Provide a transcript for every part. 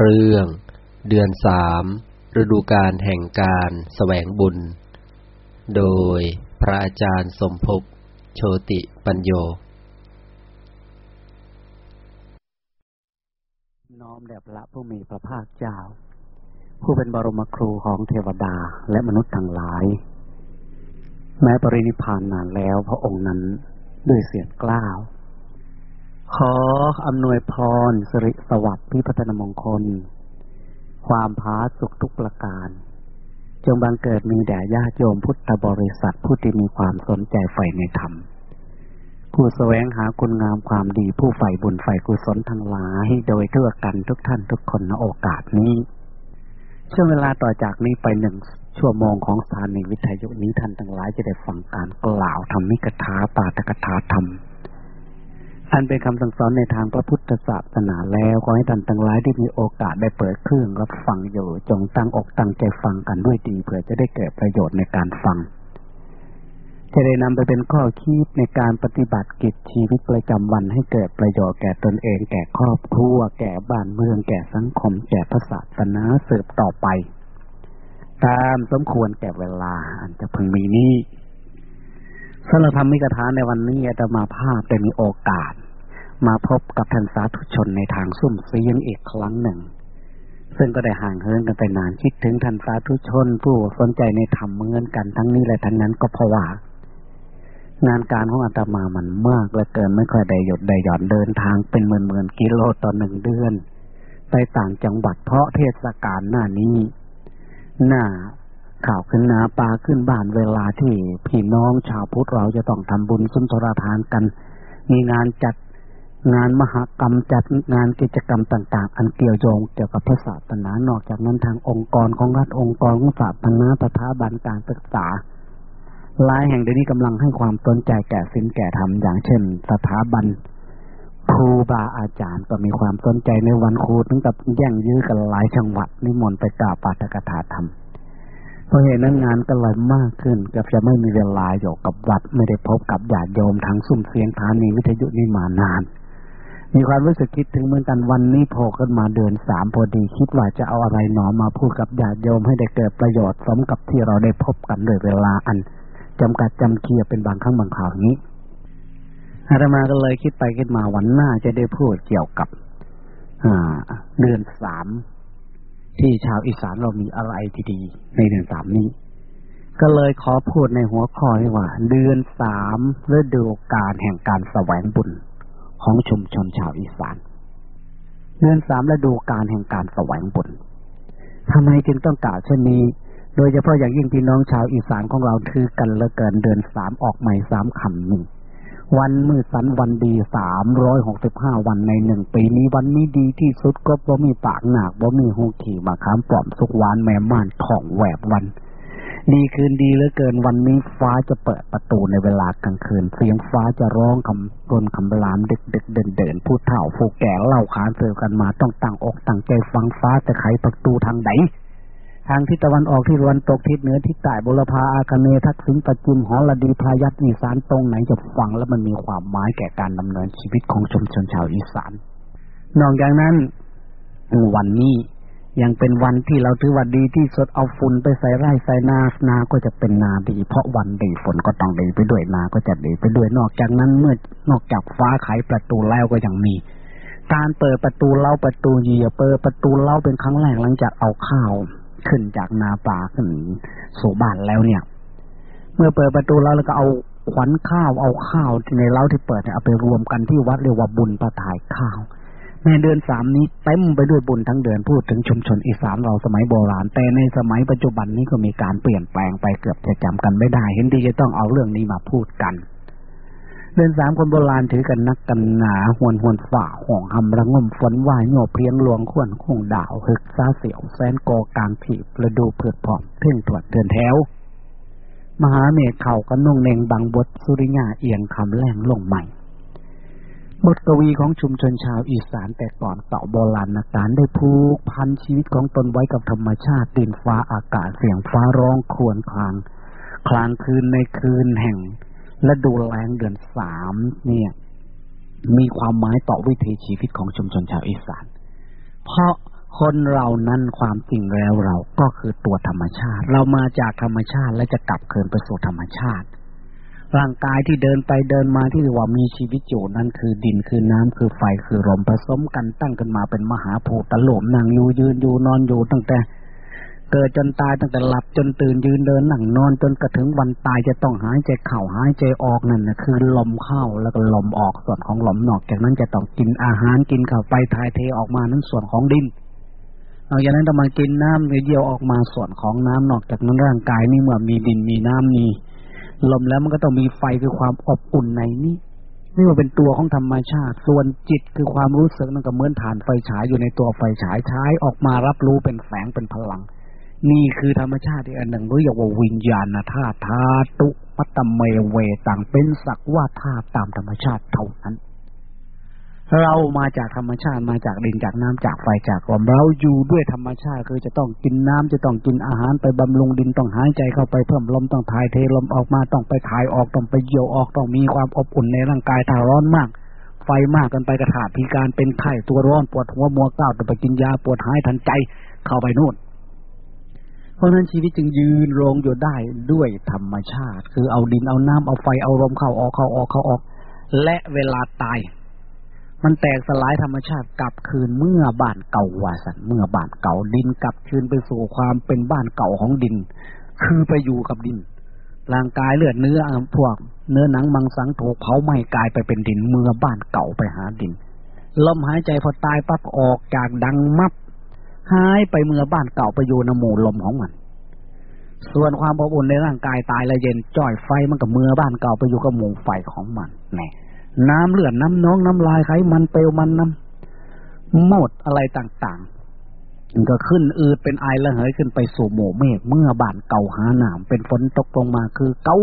เรื่อง เดือนสามฤดูกาลแห่งการแสวงบุญ โดยพระอาจารย์สมภพโชติปัญโย น้อมแด่พระผู้มีพระภาคเจ้า ผู้เป็นบรมครูของเทวดาและมนุษย์ทั้งหลาย แม้ปรินิพานนานแล้วพระองค์นั้นด้วยเสียงกล้าว ขออำนวยพรสิริสวัสดิ์พิพัฒนมงคล ความพาสุขทุกประการ จงบังเกิดมีแด่ญาติโยมพุทธบริษัทผู้ที่มีความสนใจใฝ่ในธรรมผู้แสวงหาคุณงามความดีผู้ใฝ่บุญใฝ่กุศลทั้งหลายโดยทั่วกันทุกท่านทุกคนในโอกาสนี้ ช่วงเวลาต่อจากนี้ไปหนึ่งชั่วโมงของสถานีวิทยุนี้ท่านทั้งหลายจะได้ฟังการกล่าวธรรมิกถาปาตกถาธรรม อันเป็นคำสั่งสอนในทางพระพุทธศาสนาแล้วขอให้ท่านทั้งหลายได้มีโอกาสได้เปิดเครื่องรับฟังอยู่ จงตั้งอกตั้งใจฟังกันด้วยดีเพื่อจะได้เกิดประโยชน์ในการฟัง จะได้นำไปเป็นข้อคิดในการปฏิบัติกิจชีวิตประจำวันให้เกิดประโยชน์แก่ตนเอง แก่ครอบครัว แก่บ้านเมือง แก่สังคม แก่พระศาสนาสืบต่อไป ตามสมควรแก่เวลาอันจะพึงมีนี้ สำหรับธรรมิกถาในวันนี้อาตมาภาพได้มีโอกาส มาพบกับท่านสาธุชนในทางซุ่มเสียงอีกครั้งหนึ่ง ซึ่งก็ได้ห่างเหินกันไปนานคิดถึงท่านสาธุชน ผู้สนใจในธรรมเหมือนกันทั้งนี้และทั้งนั้นก็เพราะว่างานการของอาตมามันมากเหลือเกินไม่ค่อยได้หยุดได้หย่อนเดินทางเป็นหมื่นหมื่นกิโลต่อหนึ่งเดือน ไปต่างจังหวัดเพราะเทศกาลหน้านี้ หน้า ข่าวขึ้นนาปลาขึ้นบ้านเวลาที่พี่น้องชาวพุทธเราจะต้องทำบุญสุนทรทานกัน มีงานจัดงานมหกรรมจัดงานกิจกรรมต่าง ๆ อันเกี่ยวโยงเกี่ยวกับพระศาสนานอกจากนั้นทางองค์กรของรัฐองค์กรของศาสนาสถาบันการศึกษาหลายแห่งเดี๋ยวนี้กำลังให้ความสนใจแก่สินแก่ธรรมอย่างเช่น สถาบันครูบาอาจารย์ก็มีความสนใจในวันครูถึงกับแย่งยื้อกันหลายจังหวัดนิมนต์ไปกล่าวปาฐกถาธรรม เพราะเหตุนั้นงานก็เลยมากขึ้นกับจะไม่มีเวลาอยู่กับวัด ไม่ได้พบกับญาติโยมทั้งซุ่มเสียงฐานีวิทยุนี่มานาน มีความรู้สึกคิดถึงเหมือนกันวันนี้โผล่ขึ้นมาเดือนสามพอดีคิดว่าจะเอาอะไรหนอมาพูดกับญาติโยมให้ได้เกิดประโยชน์สมกับที่เราได้พบกันโดยเวลาอันจำกัดจำเคียเป็นบางครั้งบางคราวนี้อาตมาก็เลยคิดไปคิดมาวันหน้าจะได้พูดเกี่ยวกับเดือนสาม ที่ชาวอีสานเรามีอะไรที่ดีในเดือนสามนี้ ก็เลยขอพูดในหัวข้อที่ว่า เดือนสามฤดูกาลแห่งการแสวงบุญของชุมชนชาวอีสาน เดือนสามฤดูกาลแห่งการแสวงบุญทำไมจึงต้องกล่าวเช่นนี้ โดยเฉพาะอย่างยิ่งพี่น้องชาวอีสานของเราถือกันเหลือเกินเดือนสามออกใหม่สามคำหนึ่ง วันมืดสันวันดีสามร้อยหกสิบห้าวันในหนึ่งปีนี้วันนี้ดีที่สุดก็บ่มีปากหนักบ่มีหูขี่มาค้ามปลอมสุกวานแม่ม่านท่องแหวบวัน ดีคืนดีเหลือเกินวันนี้ฟ้าจะเปิดประตูในเวลากลางคืน เสียงฟ้าจะร้องคำกลนคำรามดึกดึกเดินเดินผู้เฒ่าผู้แก่เล่าขานเสือกันมาต้องตั้งอกตั้งใจฟังฟ้าจะไขประตูทางไหน ทางทิศตะวันออกที่รวนตกทิศเหนือทิศใต้บุรพาอาคเนทักษิณปัจจุมหอระดีพายัตอีสานตรงไหนจะฟังแล้วมันมีความหมายแก่การดำเนินชีวิตของชุมชนชาวอีสานนอกจากนั้นวันนี้ยังเป็นวันที่เราถือว่าดีที่สุดเอาฝุ่นไปใส่ไร่ใส่นานาก็จะเป็นนาดี เพราะวันดีฝนก็ต้องดีไปด้วยนาก็จะดีไปด้วยนอกจากนั้นเมื่อนอกจากฟ้าไขประตูแล้วก็ยังมีการเปิดประตูเล่าประตูเหยียเปิดประตูเล่าเป็นครั้งแรกหลังจากเอาข้าว ขึ้นจากนาป่าขึ้นสู่บ้านแล้วเนี่ย เมื่อเปิดประตูแล้วแล้วก็เอาขวัญข้าวเอาข้าวที่ในเล้าที่เปิดเอาไปรวมกันที่วัดเรียกว่าบุญประทายข้าวในเดือนสามนี้เต็มไปด้วยบุญทั้งเดือนพูดถึงชุมชนอีสานเราสมัยโบราณ แต่ในสมัยปัจจุบันนี้ก็มีการเปลี่ยนแปลงไปเกือบจะจำกันไม่ได้ เห็นดีจะต้องเอาเรื่องนี้มาพูดกัน เดือนสามคนโบราณถือกันนักกันหนาหวนหวนฝ่าห่องหำระงมฝนวายโยเพียงหลวงขวนคงดาวหึกซาเสียวแสนโกกลางผีประดูเผือดผอนเพ่งถวดเดินแถว มหาเมฆเข่าก็นุ่งเนงบางบทสุริยาเอียงคำแรงลงใหม่ บทกวีของชุมชนชาวอีสานแต่ก่อนเต่าโบราณนากการได้ผูกพันชีวิตของตนไว้กับธรรมชาติดินฟ้าอากาศเสียงฟ้าร้องครวญคลาง คลางคืนในคืนแห่ง และดูแรงเดือนสามเนี่ย มีความหมายต่อวิถีชีวิตของชุมชนชาวอีสาน เพราะคนเรานั้นความจริงแล้วเราก็คือตัวธรรมชาติ เรามาจากธรรมชาติและจะกลับคืนไปสู่ธรรมชาติ ร่างกายที่เดินไปเดินมาที่ว่ามีชีวิตอยู่นั้นคือดินคือน้ำคือไฟคือลมผสมกันตั้งขึ้นมาเป็นมหาภูตะโลมนั่งอยู่ยืนอยู่นอนอยู่ตั้งแต่ เกิดจนตายตั้งแต่หลับจนตื่นยืนเดินนั่งนอนจนกระถึงวันตายจะต้องหายใจเข้าหายใจออกนั่นนะคือลมเข้าแล้วก็ลมออกส่วนของลมนอกจากนั้นจะต้องกินอาหารกินเข้าไปทายเทออกมานั้นส่วนของดินนอกจากนั้นต้องมากินน้ำเยี่ยวออกมาส่วนของน้ำนอกจากนั้นร่างกายนี่เมื่อมีดินมีน้ำมีลมแล้วมันก็ต้องมีไฟคือความอบอุ่นในนี้นี่ว่าเป็นตัวของธรรมชาติ ส่วนจิตคือความรู้สึกนั่นก็เหมือนฐานไฟฉายอยู่ในตัวไฟฉายใช้ออกมารับรู้เป็นแสงเป็นพลัง นี่คือธรรมชาติอีกอันหนึ่งเรียกว่าวิญญาณธาตุธาตุมัตตเมเวต่างเป็นสักว่าธาตุตามธรรมชาติเท่านั้น เรามาจากธรรมชาติมาจากดินจากน้ำจากไฟจากลมเราอยู่ด้วยธรรมชาติคือจะต้องกินน้ำจะต้องกินอาหารไปบำรุงดินต้องหายใจเข้าไปเพิ่มลมต้องถ่ายเทลมออกมาต้องไปถ่ายออกต้องไปเยี่ยวออกต้องมีความอบอุ่นในร่างกายถ้าร้อนมากไฟมากกันไปกระถาพิการเป็นไข้ตัวร้อนปวดหัวมัวก้าวต้องไปกินยาปวดหายทันใจเข้าไปนู่น เพราะนั้นชีวิตจึงยืนรงอยู่ได้ด้วยธรรมชาติ คือเอาดินเอาน้ำเอาไฟเอาลมเข้าออกเข้าออกเข้าออก และเวลาตาย มันแตกสลายธรรมชาติกลับคืนเมื่อบ้านเก่าวาสันเมื่อบ้านเก่าดินกลับคืนไปสู่ความเป็นบ้านเก่าของดิน คือไปอยู่กับดินร่างกายเลือดเนื้อพวก เนื้อหนังมังสังถูกเผาไหม้กลายไปเป็นดินเมื่อบ้านเก่าไปหาดินลมหายใจพอตายปั๊บออกจากดังมับ หายไปเมื่อบ้านเก่าไปอยู่ในหมู่ลมของมัน ส่วนความอบอุ่นในร่างกายตายละเย็นจ่อยไฟมันกับเมื่อบ้านเก่าไปอยู่กับหมู่ไฟของมันแน่น้ำเลือดน้ำน้องน้ำลายไขมันเปลวมันน้ำหมดอะไรต่างๆมันก็ขึ้นอืดเป็นไอระเหยขึ้นไปสู่หมู่เมฆเมื่อบ้านเก่าหาหนามเป็นฝนตกลงมาคือเก่า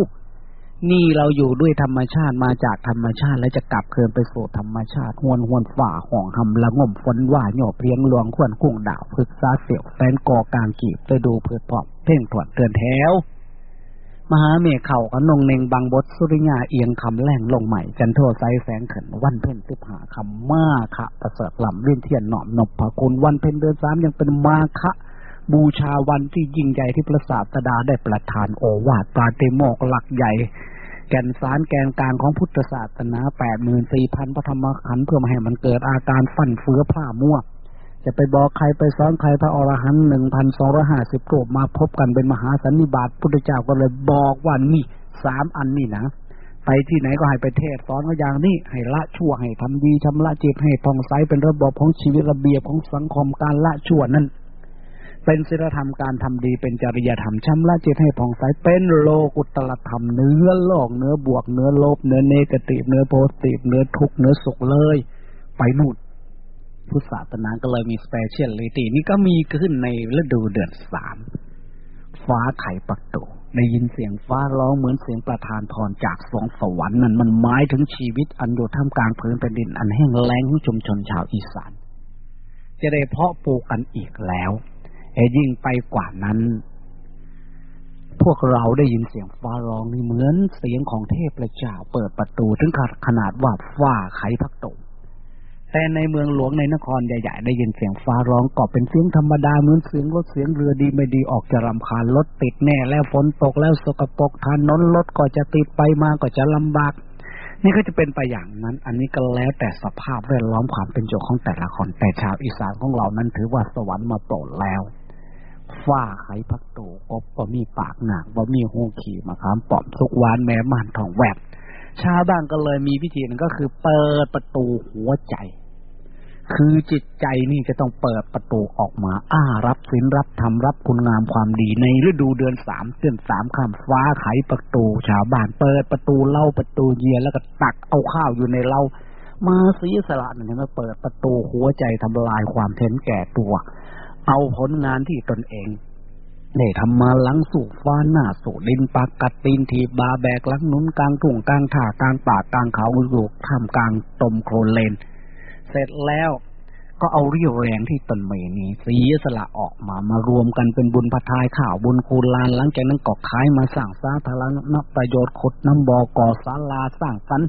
นี่เราอยู่ด้วยธรรมชาติมาจากธรรมชาติ และจะกลับคืนไปสู่ธรรมชาติหวนหวนฝ่าห่องหำละง่มฝนว่าหยอบเพียงหลวงขวนกุ้งดาวพึกษาเสียวแฟนกอกางกีบไปดูเพื่อพอบเพ่งถวดเตือนแถวมหาเมฆเข่ากันงเนงบางบดสุริยาเอียงคำแรงลงใหม่ จันโทไซแสงขันวันเพ่นสิบหาคำมาคะประเสริฐลำเล่นเทียนหนอมนบพะคุณวันเพ่นเดือนสามยังเป็นมาคะ บูชาวันที่ยิ่งใหญ่ที่พระศาสดาได้ประทานโอวาทปาเตโมกหลักใหญ่ แก่นสารแกนกลางของพุทธศาสนาแปดหมื่นสี่พันพระธรรมขันธ์เพื่อมาให้มันเกิดอาการฟันเฟือผ้ามั่วจะไปบอกใครไปสอนใครพระอรหันต์หนึ่งพันสองร้อยห้าสิบรูปมาพบกันเป็นมหาสันนิบาตพุทธเจ้าก็เลยบอกว่านี่สามอันนี่นะไปที่ไหนก็ให้ไปเทศสอนก็อย่างนี้ให้ละชั่วให้ทำดีชำระจิตให้ผ่องใสเป็นระบบของชีวิตระเบียบของสังคมการละชั่วนั้น เป็นศีลธรรมการทำดีเป็นจริยธรรมชำระจิตให้ผ่องใสเป็นโลกุตตรธรรมเหนือโลกเหนือบวกเหนือลบเหนือ negative เหนือ positive เหนือทุกข์เหนือสุขเลย ไปนู่นพุทธศาสนาก็เลยมี speciality นี่ก็มีขึ้นในฤดูเดือนสามฟ้าไขประตูได้ยินเสียงฟ้าร้องเหมือนเสียงประทานพรจากสรวงสวรรค์นั่นมันหมายถึงชีวิตอันอยู่ท่ามกลางพื้นแผ่นดินอันแห้งแล้งของชุมชนชาวอีสานจะได้เพาะปลูกกันอีกแล้ว ยิ่งไปกว่านั้น พวกเราได้ยินเสียงฟ้าร้องนี่เหมือนเสียงของเทพเจ้าเปิดประตูถึงขนาดว่าฟ้าไขพักตกแต่ในเมืองหลวงในนครใหญ่ๆได้ยินเสียงฟ้าร้องก็เป็นเสียงธรรมดาเหมือนเสียงรถเสียงเรือดีไม่ดีออกจะรำคาญรถติดแน่ แล้วฝนตกแล้วสกปรกถนนรถก็จะติดไปมาก็จะลำบาก นี่ก็จะเป็นไปอย่างนั้น อันนี้ก็แล้วแต่สภาพแวดล้อมความเป็นอยู่ของแต่ละคนแต่ชาวอีสานของเรานั้นถือว่าสวรรค์มาโปรดแล้ว ฝ้าไขพักโตกบบ่มีปากหนักบ่มีหูขี่มาคามปอมสุกวานแม่มันทองแหวบชาวบ้านก็เลยมีพิธีนึงก็คือเปิดประตูหัวใจ คือจิตใจนี่จะต้องเปิดประตูออกมา อ้ารับศีลรับธรรมรับคุณงามความดีในฤดูเดือนสามเดือนสามข้ามฟ้าไขประตู ชาวบ้านเปิดประตูเล่าประตูเยียแล้วก็ตักเอาข้าวอยู่ในเล่ามาสีสละนี่มาเปิดประตูหัวใจทำลายความเท็นแก่ตัว เอาผลงานที่ตนเองได้ทำมาหลังสู่ฟ้าหน้าสู่ดินปากกัดตีนทีบาแบกลังนุนกลางทุ่งกลางถ่ากลางป่ากลางเขาลูกท่ามกลางตมโคลนเลน เสร็จแล้วก็เอาเรี่ยวแรงที่ตนเมนี้สีสละออกมามารวมกันเป็นบุญพทายข่าวบุญคูลานหลังจากนั้นก็ขายมาสร้างสาธารณประโยชน์ขดน้ำบ่อก่อศาลาสร้างสัน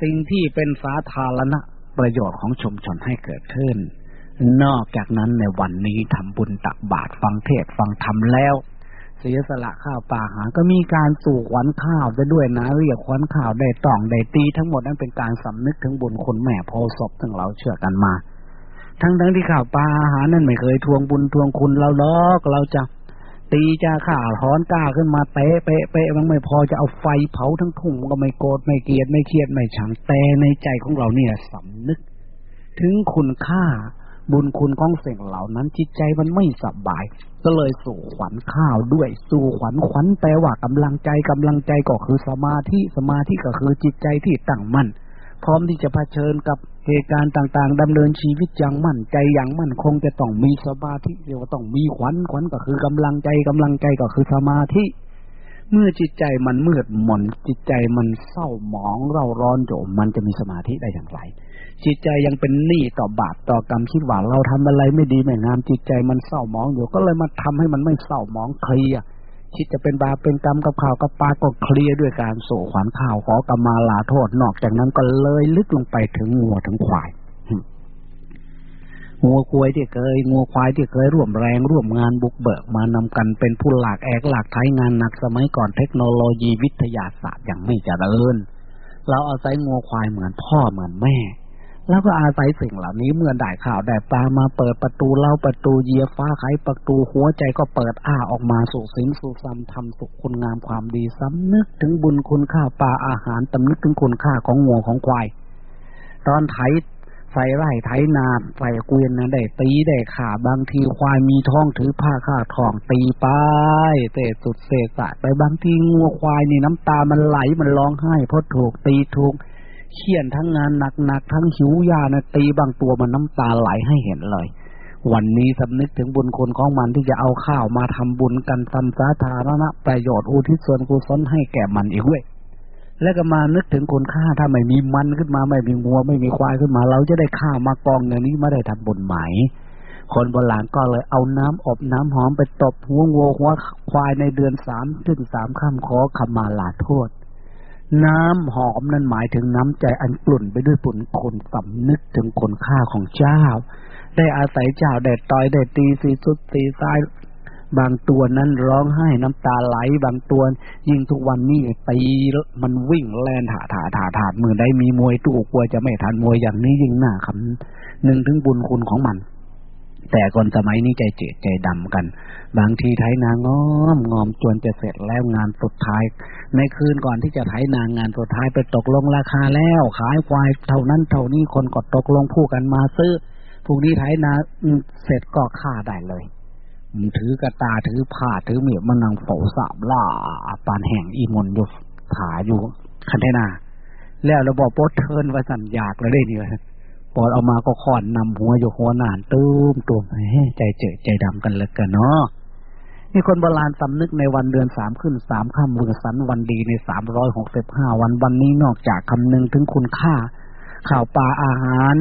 สิ่งที่เป็นสาธารณประโยชน์ของชุมชนให้เกิดขึ้น นอกจากนั้นในวันนี้ทำบุญตักบาตรฟังเทศฟังธรรมแล้ว เสียสละข้าวปลาหา ก็มีการสู่ขวัญข้าวไปด้วยนะเรียกขวัญข้าวได้ต้องได้ตีทั้งหมดนั้นเป็นการสำนึกถึงบุญคุณแม่โพศพทั้งเราเชื่อกันมา ทั้งทั้งที่ข้าวปลาอาหารนั้นไม่เคยทวงบุญทวงคุณเราลอกเราจะตีจะข่าท้อนกล้าขึ้นมาเตะเปะเปะมันไม่พอจะเอาไฟเผาทั้งทุ่งก็ไม่โกรธไม่เกลียดไม่เครียดไม่ฉังแต่ในใจของเราเนี่ยสำนึก ถึงคุณค่า บุญคุณของสิ่งเหล่านั้นจิตใจมันไม่สบาย ก็เลยสู่ขวัญข้าวด้วย สู่ขวัญขวัญแปลว่ากำลังใจกำลังใจก็คือสมาธิสมาธิก็คือจิตใจที่ตั้งมั่นพร้อมที่จะเผชิญกับเหตุการณ์ต่าง ๆดำเนินชีวิตอย่างมั่นใจอย่างมั่นคงจะต้องมีสมาธิเรียกว่าต้องมีขวัญขวัญก็คือกำลังใจกำลังใจก็คือสมาธิ เมื่อจิตใจมันมืดมนจิตใจมันเศร้าหมองเร่าร้อนโจมมันจะมีสมาธิได้อย่างไร จิตใจยังเป็นหนี้ต่อบาปต่อกรรมคิดว่าเราทำอะไรไม่ดีไม่งาม จิตใจมันเศร้าหมองอยู่ก็เลยมาทำให้มันไม่เศร้าหมองเคลียคิดจะเป็นบาปเป็นกรรมกับข่าวกับปาก็เคลียด้วยการโศขวัญข่าวขอกรรมาลาโทษนอกจากนั้นก็เลยลึกลงไปถึงงัวถึงควาย งัวควายที่เคยงัวควายที่เคยร่วมแรงร่วมงานบุกเบิกมานำกันเป็นผู้หลากแอกหลากไทยงานหนักสมัยก่อนเทคโนโลยีวิทยาศาสตร์ยังไม่เจริญ เราอาศัยงัวควายเหมือนพ่อเหมือนแม่ แล้วก็อาศัยสิ่งเหล่านี้เมื่อได้ข่าวได้ปลามาเปิดประตูเล่าประตูเยียฟ้าไขประตูหัวใจก็เปิดอ้าออกมาสู่สิงสู่ซ้ำทำสุขคุณงามความดีสำนึกถึงบุญคุณค่าปลาอาหารตำนึกถึงคุณค่าของงัวของควายตอนไถ ใส่ไร่ไถนาใส่เกวียนนะได้ตีได้ขาบางทีควายมีท้องถือผ้าข้าทองตีไปเตะสุดเสกะไปบางทีงัวควายนี่น้ำตามันไหลมันร้องไห้เพราะถูกตีถูกเขียนทั้งงานหนักๆทั้งหิวยานะตีบางตัวมันน้ำตาไหลให้เห็นเลยวันนี้สำนึกถึงบุญคุณของมันที่จะเอาข้าวมาทำบุญกันทำสาธารณะประโยชน์อุทิศส่วนกุศลให้แก่มันอีกด้วย แล้วก็มานึกถึงคุณค่าถ้าไม่มีมันขึ้นมาไม่มีงัว ไม่มีควายขึ้นมา เราจะได้ข้าวมากองอย่างนี้ไม่ได้ทำบุญไหมคนโบราณก็เลยเอาน้ำอบน้ำหอมไปตบหัววัวหัวควายในเดือนสามถึงสามข้ามขอขมาลาโทษ น้ำหอมนั้นหมายถึงน้ำใจอันกลุ่นไปด้วยปุ่นคนสำนึกถึงคุณค่าของเจ้า ได้อาศัยเจ้าแดดต่อยแดดตีสีสุดสีซ้าย บางตัวนั้นร้องไห้น้ำตาไหล บางตัว ยิ่งทุกวันนี้ตีมันวิ่งแล่นถาถาถาถามือได้มีมวยตู้กลัวจะไม่ทันมวยอย่างนี้ยิ่งหน้าคำหนึ่งถึงบุญคุณของมัน แต่คนสมัยนี้ใจเจ็ดใจดำกัน บางทีไถนางงอมงอมจวนจะเสร็จแล้วงานสุดท้าย ในคืนก่อนที่จะไถนางงานสุดท้ายไปตกลงราคาแล้ว ขายควายเท่านั้นเท่านี้คนก็ตกลงผู้กันมาซื้อพวกนี้ไถนาเสร็จก็ฆ่าได้เลย ถือกระตาถือผ้าถือเมียมันนังโฝสามล่าปานแห่งอีมนอยู่ขาอยู่คันเทนาแล้วเราบอกโปสเทินว่าสัญญากเลยเนี่ยพอเอามาก็ขอนนำหัวอยู่หัวหนานตุ้มตุ้มใจเจใจดำกันเลยกันเนาะมีคนโบราณสำนึกในวันเดือนสามขึ้นสามข้ามมือสันวันดีในสามร้อยหกสิบห้าวันวันนี้นอกจากคำนึงถึงคุณค่า ข่าวปลาอาหาร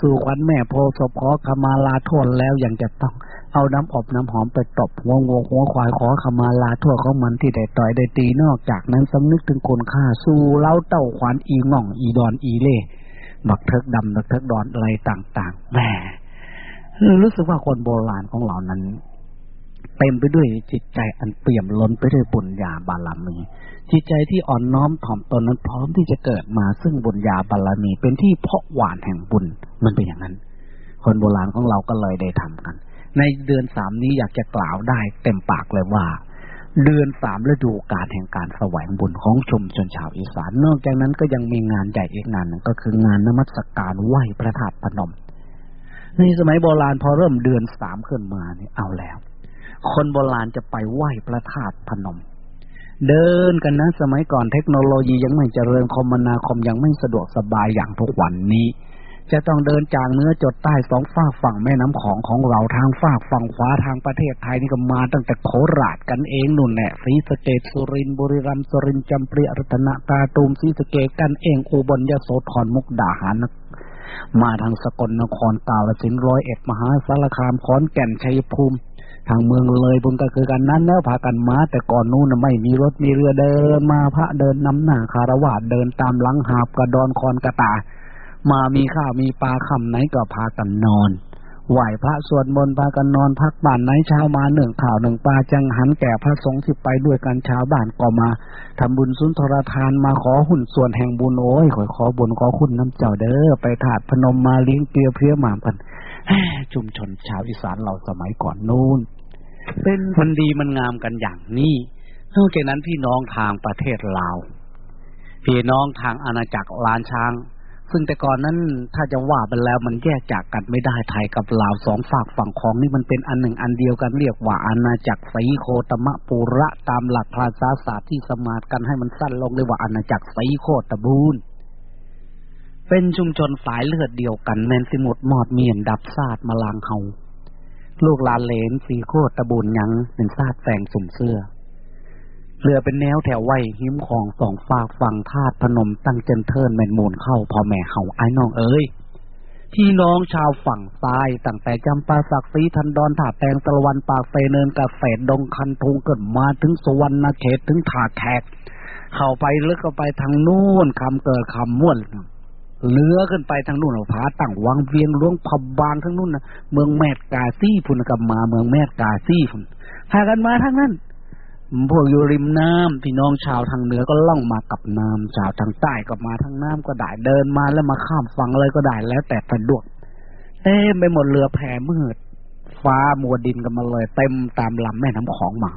สู่ขวัญแม่โพศพขอขมาลาโทษแล้วยังจะต้อง เอาน้ำอบน้ำหอมไปตบหัวงวหัวควายขอขมาลาโทษของมันที่ได้ต่อยได้ตีนอกจากนั้นสำนึกถึงคุณค่าสู่เล้าเต้าขวานอีง่อง อีดอนอีเล่บักเทิกดำบักเทิกดอนอะไรต่างๆแหมรู้สึกว่าคนโบราณของเรานั้น เต็มไปด้วยจิตใจอันเปี่ยมล้นไปด้วยบุญญาบารมี จิตใจที่อ่อนน้อมถ่อมตนนั้นพร้อมที่จะเกิดมาซึ่งบุญญาบารมีเป็นที่เพาะหวานแห่งบุญมันเป็นอย่างนั้น คนโบราณของเราก็เลยได้ทำกัน ในเดือนสามนี้อยากจะกล่าวได้เต็มปากเลยว่า เดือนสามฤดูกาลแห่งการแสวงบุญของชุมชนชาวอีสาน นอกจากนั้นก็ยังมีงานใหญ่อีกงานนึงก็คืองานนมัสการไหว้พระธาตุพนม ในสมัยโบราณพอเริ่มเดือนสามขึ้นมาเนี่ยเอาแล้ว คนโบราณจะไปไหว้พระธาตุพนม เดินกันนะสมัยก่อนเทคโนโลยียังไม่เจริญคมนาคมยังไม่สะดวกสบายอย่างทุกวันนี้ จะต้องเดินจากเนื้อจดใต้สองฝากฝั่งแม่น้ำของของเราทางฝากฝั่งขวาทางประเทศไทยนี่ก็มาตั้งแต่โคราชกันเองนุ่นแหละศรีสะเกดสุรินบุรีรัมย์สุรินจำเปรียรัตนตาตูมศรีสะเกดกันเองอุบลยโสธรมุกดาหารมาทางสกลนครกาลสินร้อยเอ็ดมหาสารคามขอนแก่นชัยภูมิ ทางเมืองเลยบุญก็คือกันนั้นแล้วพากันมาแต่ก่อนนู้นไม่มีรถมีเรือเดินมาพระเดินนำหน้าคารวะเดินตามหลังหาบกระดอนคอนกระตา มามีข้าวมีปลาคำไหนก็พากันนอนไหวพระสวดมนต์พากันนอนพักบ้านไหนเช้ามาหนึ่งข่าวหนึ่งปลาจังหันแก่พระสงฆ์ที่ไปด้วยกันชาวบ้านก็มาทำบุญสุนทรทานมาขอหุ่นส่วนแห่งบุญโอ้ยขอขอบุญขอคุณน้ำเจ้าเด้อไปถาดพนมมาเลี้ยงเกลียวเพี้ยหมาพันชุมชนชาวอีสานเราสมัยก่อนนู้นเป็นมันดีมันงามกันอย่างนี้นอกจากนั้นพี่น้องทางประเทศลาวพี่น้องทางอาณาจักรลานช้าง ซึ่งแต่ก่อนนั้นถ้าจะว่าไปแล้วมันแยกจากกันไม่ได้ไทยกับลาวสองฝากฝั่งของนี่มันเป็นอันหนึ่งอันเดียวกันเรียกว่าอาณาจักรสีโคตมะปุระตามหลักภาษาศาสตร์ที่สมาร์กันให้มันสั้นลงเรียกว่าอาณาจักรสีโคตบูนเป็นชุมชนสายเลือดเดียวกันแมนสิหมดหมอดเมียนดับซาดมาลางเฮาลูกลานเลนสีโคตบูนยังเป็นซาดแฝงสุ่มเสื้อ เรือเป็นแนวแถวไว้หิมของสองฝากฝั่งธาตุพนมตั้งเจนเทินแมนมูลเข้าพ่อแม่เฮาไอ้น้องเอ้ยพี่น้องชาวฝั่งซ้ายตั้งแต่จำปาสักสีทันดอนถาแตงตะวันปากเฟเนินกาแฟดดงคันทงเกิดมาถึงสวรรณเขตถึงถาแขก เข้าไปลึกเข้าไปทางนู้นคำเกิดคำม่วนเลือขึ้นไปทางนู้นเอาผาตั้งวังเวียงล้วงพับบางทางนู้นนะเมืองแมดกาซี่พุ่นกับมาเมืองแมดกาซี่พุ่นพากันมาทางนั้น พวกอยู่ริมน้ำพี่น้องชาวทางเหนือก็ล่องมากับน้ำชาวทางใต้ก็มาทางน้ำก็ได้เดินมาแล้วมาข้ามฝั่งเลยก็ได้แล้วแต่สะดวกเต็มไปหมดเรือแพมืด ฟ้ามัวดินกันมาเลยเต็มตามลำแม่น้ำของมา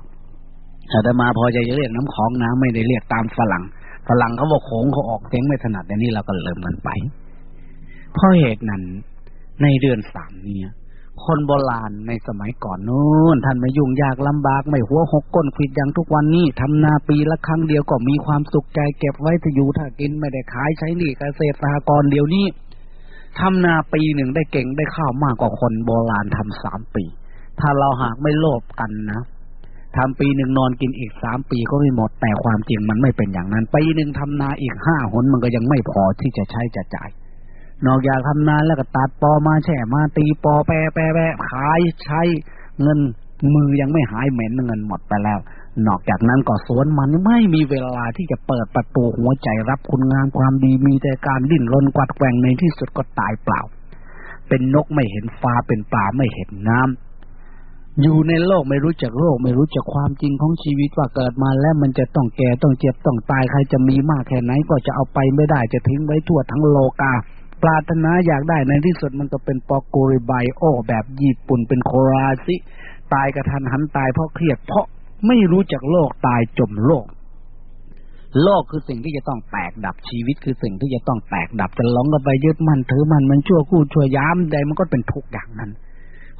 แต่มาพอจะเรียกน้ำของน้ำไม่ได้เรียกตามฝรั่งฝรั่งเขาบอกโขงเขาออกเสียงไม่ถนัดแต่นี่เราก็เริ่มกันไปเพราะเหตุนั้นในเดือนสามเนี่ย คนโบราณในสมัยก่อนนู้นท่านไม่ยุ่งยากลำบาก ไม่หัวหกก้นขิดอย่างทุกวันนี้ทำนาปีละครั้งเดียวก็มีความสุขใจเก็บไว้ถ้าอยู่ถ้ากินไม่ได้ขายใช้หนี้เกษตรสหกรณ์เดียวนี้ทำนาปีหนึ่งได้เก่งได้ข้าวมากกว่าคนโบราณทำสามปี ถ้าเราหากไม่โลภกันนะทำปีหนึ่งนอนกินอีกสามปีก็ไม่หมดแต่ความจริงมันไม่เป็นอย่างนั้น ปีหนึ่งทำนาอีกห้าหนมันก็ยังไม่พอที่จะใช้จะจ่าย นอกจากทำนานแล้วก็ตัดปอมาแช่มาตีปอแปรแปรแปรขายใช้เงินมือยังไม่หายเหม็นเงินหมดไปแล้ว นอกจากนั้นก็สวนมันไม่มีเวลาที่จะเปิดประตูหัวใจรับคุณงามความดีมีแต่การดิ้นรนกวัดแกงในที่สุดก็ตายเปล่า เป็นนกไม่เห็นฟ้าเป็นปลาไม่เห็นน้ำอยู่ในโลกไม่รู้จักโรคไม่รู้จักความจริงของชีวิตว่าเกิดมาแล้วมันจะต้องแก่ต้องเจ็บต้องตายใครจะมีมากแค่ไหนก็จะเอาไปไม่ได้จะทิ้งไว้ทั่วทั้งโลกา ปรารถนาอยากได้ในที่สุดมันก็เป็นปอโกริไบโอแบบญี่ปุ่นเป็นโคราซิ ตายกระทันหันตายเพราะเครียดเพราะไม่รู้จักโลกตายจมโลก โลกคือสิ่งที่จะต้องแตกดับชีวิตคือสิ่งที่จะต้องแตกดับจะล้องกันไปยึดมันถือมันมันชั่วคู่ชั่วยามใดมันก็เป็นทุกอย่างนั้น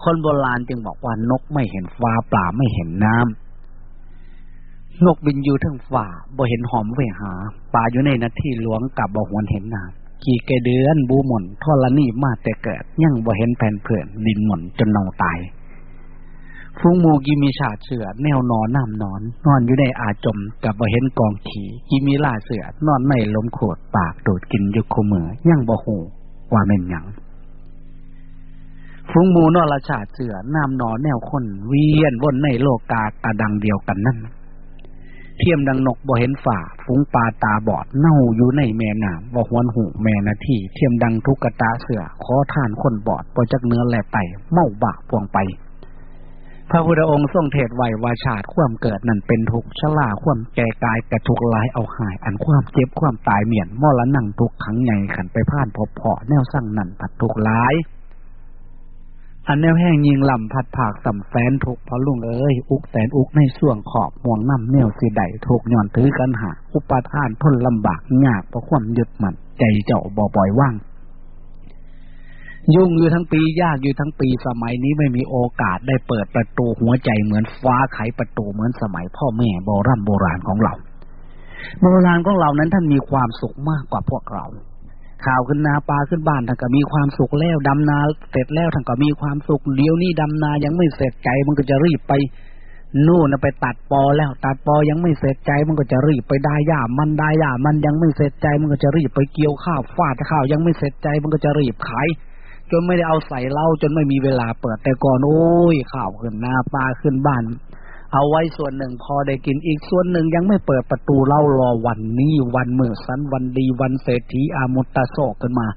คนโบราณจึงบอกว่านกไม่เห็นฟ้าปลาไม่เห็นน้ำนกบินอยู่ทั้งฝ่าบ่เห็นหอมเวหาปลาอยู่ในนาที่หลวงกับบ่หวนเห็นน้ำ ขี่เกเดือนบูหม่นทอละนี่มาแต่เกิด ยั่งบ่เห็นแผ่นเพื่อนดินหม่นจนเนาตายฟุ้งมูกิมีชาเสือแนวนอนน้ำนอน นอนอยู่ในอาจมกับบ่เห็นกองขี่กิมีล่าเสือนอนในลมโขดปากโดดกินอยู่คูมือ ยั่งบ่หูว่าเป็นหยังฟุ้งมูนอรชาเสือน้ำนอนแนวคนเวียนวนในโลกากระดังเดียวกันนั่น เทียมดังนกบ่เห็นฝ่าฟุ้งปลาตาบอด เน่าอยู่ในแม่น้ำบ่หวนหูแม่นาที่เทียมดังทุกกตาเสือขอทานคนบอดปจักเนื้อแหลไตเมาบากพวงไป พระพุทธองค์ทรงเทศไว้ว่าชาติความเกิดนั่นเป็นทุกชลาความแก่กายกระทุกลายเอาหาย อันความเจ็บความตายเหมียนมอละนั่งทุกขังใหญ่ขันไปผ่านพบเพาะแนวสั่งนั่นผัดทุกลาย อันแนวแห้งยิงลำผัดผากสำแสนทุกพอลุงเอ้ยอุกแสนอุกในส่วงขอบห่วงน้ำแนวสีใดถูกย่อนถือกันหาอุปทานทนลำบากยากเพราะความยึดมันใจเจ้าบ่บ่อยว่าง ยุ่งอยู่ทั้งปียากอยู่ทั้งปีสมัยนี้ไม่มีโอกาสได้เปิดประตูหัวใจเหมือนฟ้าไขประตูเหมือนสมัยพ่อแม่โบรโบราณของเรา โบราณของเรานั้นท่านมีความสุขมากกว่าพวกเรา ข่าวขึ้นนาปลาขึ้นบ้านท่านก็มีความสุขแล้วดำนาเสร็จแล้วท่านก็มีความสุขเดี๋ยวนี้ดำนายังไม่เสร็จใจมันก็จะรีบไปนู่นไปตัดปอแล้ว ตัดปอยังไม่เสร็จใจมันก็จะรีบไปได้ย่ามันได้ย่ามันยังไม่เสร็จใจมันก็จะรีบไปเกี่ยวข้าวฟาดข้าวยังไม่เสร็จใจมันก็จะรีบขายจนไม่ได้เอาใส่เล่าจนไม่มีเวลาเปิดแต่ก่อนโอ้ยข่าวขึ้นนาปลาขึ้นบ้าน เอาไว้ส่วนหนึ่งพอได้กินอีกส่วนหนึ่งยังไม่เปิดประตูเล่ารอวันนี้วันเมื่อสันวันดีวันเศรษฐีอามุตตะโศกกันมา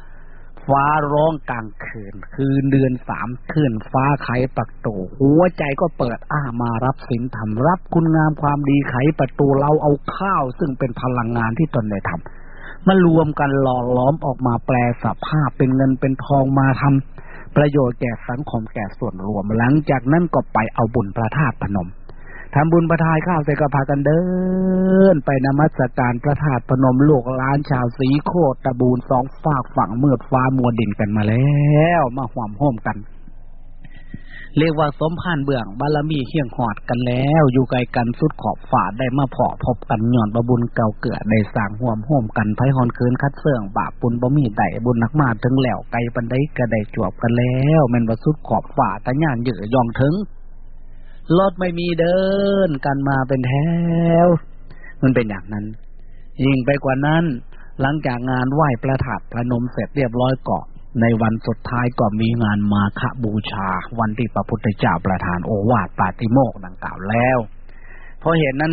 ฟ้าร้องกลางคืน คือเดือนสามคืนฟ้าไขประตู หัวใจก็เปิดอ้ามารับสินธรรมรับคุณงามความดีไขประตูเราเอาข้าว ซึ่งเป็นพลังงานที่ตนได้ทำมารวมกันหล่อล้อมออกมาแปลสภาพเป็นเงินเป็นทองมาทำประโยชน์แก่สังคมแก่ส่วนรวม หลังจากนั้นก็ไปเอาบุญพระธาตุพนม ทำบุญประทายข้าวใส่กระพากันเดิน ไปนมัสการพระธาตุพนมลูกล้านชาวสีโคตตะบูนสองฝากฝั่งเมือดฟ้ามัวดินกันมาแล้วมาหวามห้อมกัน เรียกว่าสมพานเบื้องบารมีเฮียงหอดกันแล้ว อยู่ไกลกันสุดขอบฝาได้มาพอพบกันหย่อนประบุญเก่าเกิดได้สร้างห่วมห้มกันไพ่ฮอนเคืนคัดเสื่องบาปปุนบ่มีไดบุญนักมาถึงแล้วไกลปันได้กระไดจวบกันแล้วแม่นว่าสุดขอบฝาตะย่านเยอะยองถึง รถไม่มีเดินกันมาเป็นแถว มันเป็นอย่างนั้น ยิ่งไปกว่านั้น หลังจากงานไหว้ประทัดพระนมเสร็จเรียบร้อยเก่อนในวันสุดท้ายก็มีงานมาฆบูชา วันที่พระพุทธเจ้าประทานโอวาทปาติโมกดังกล่าวแล้ว เพราะเหตุนั้น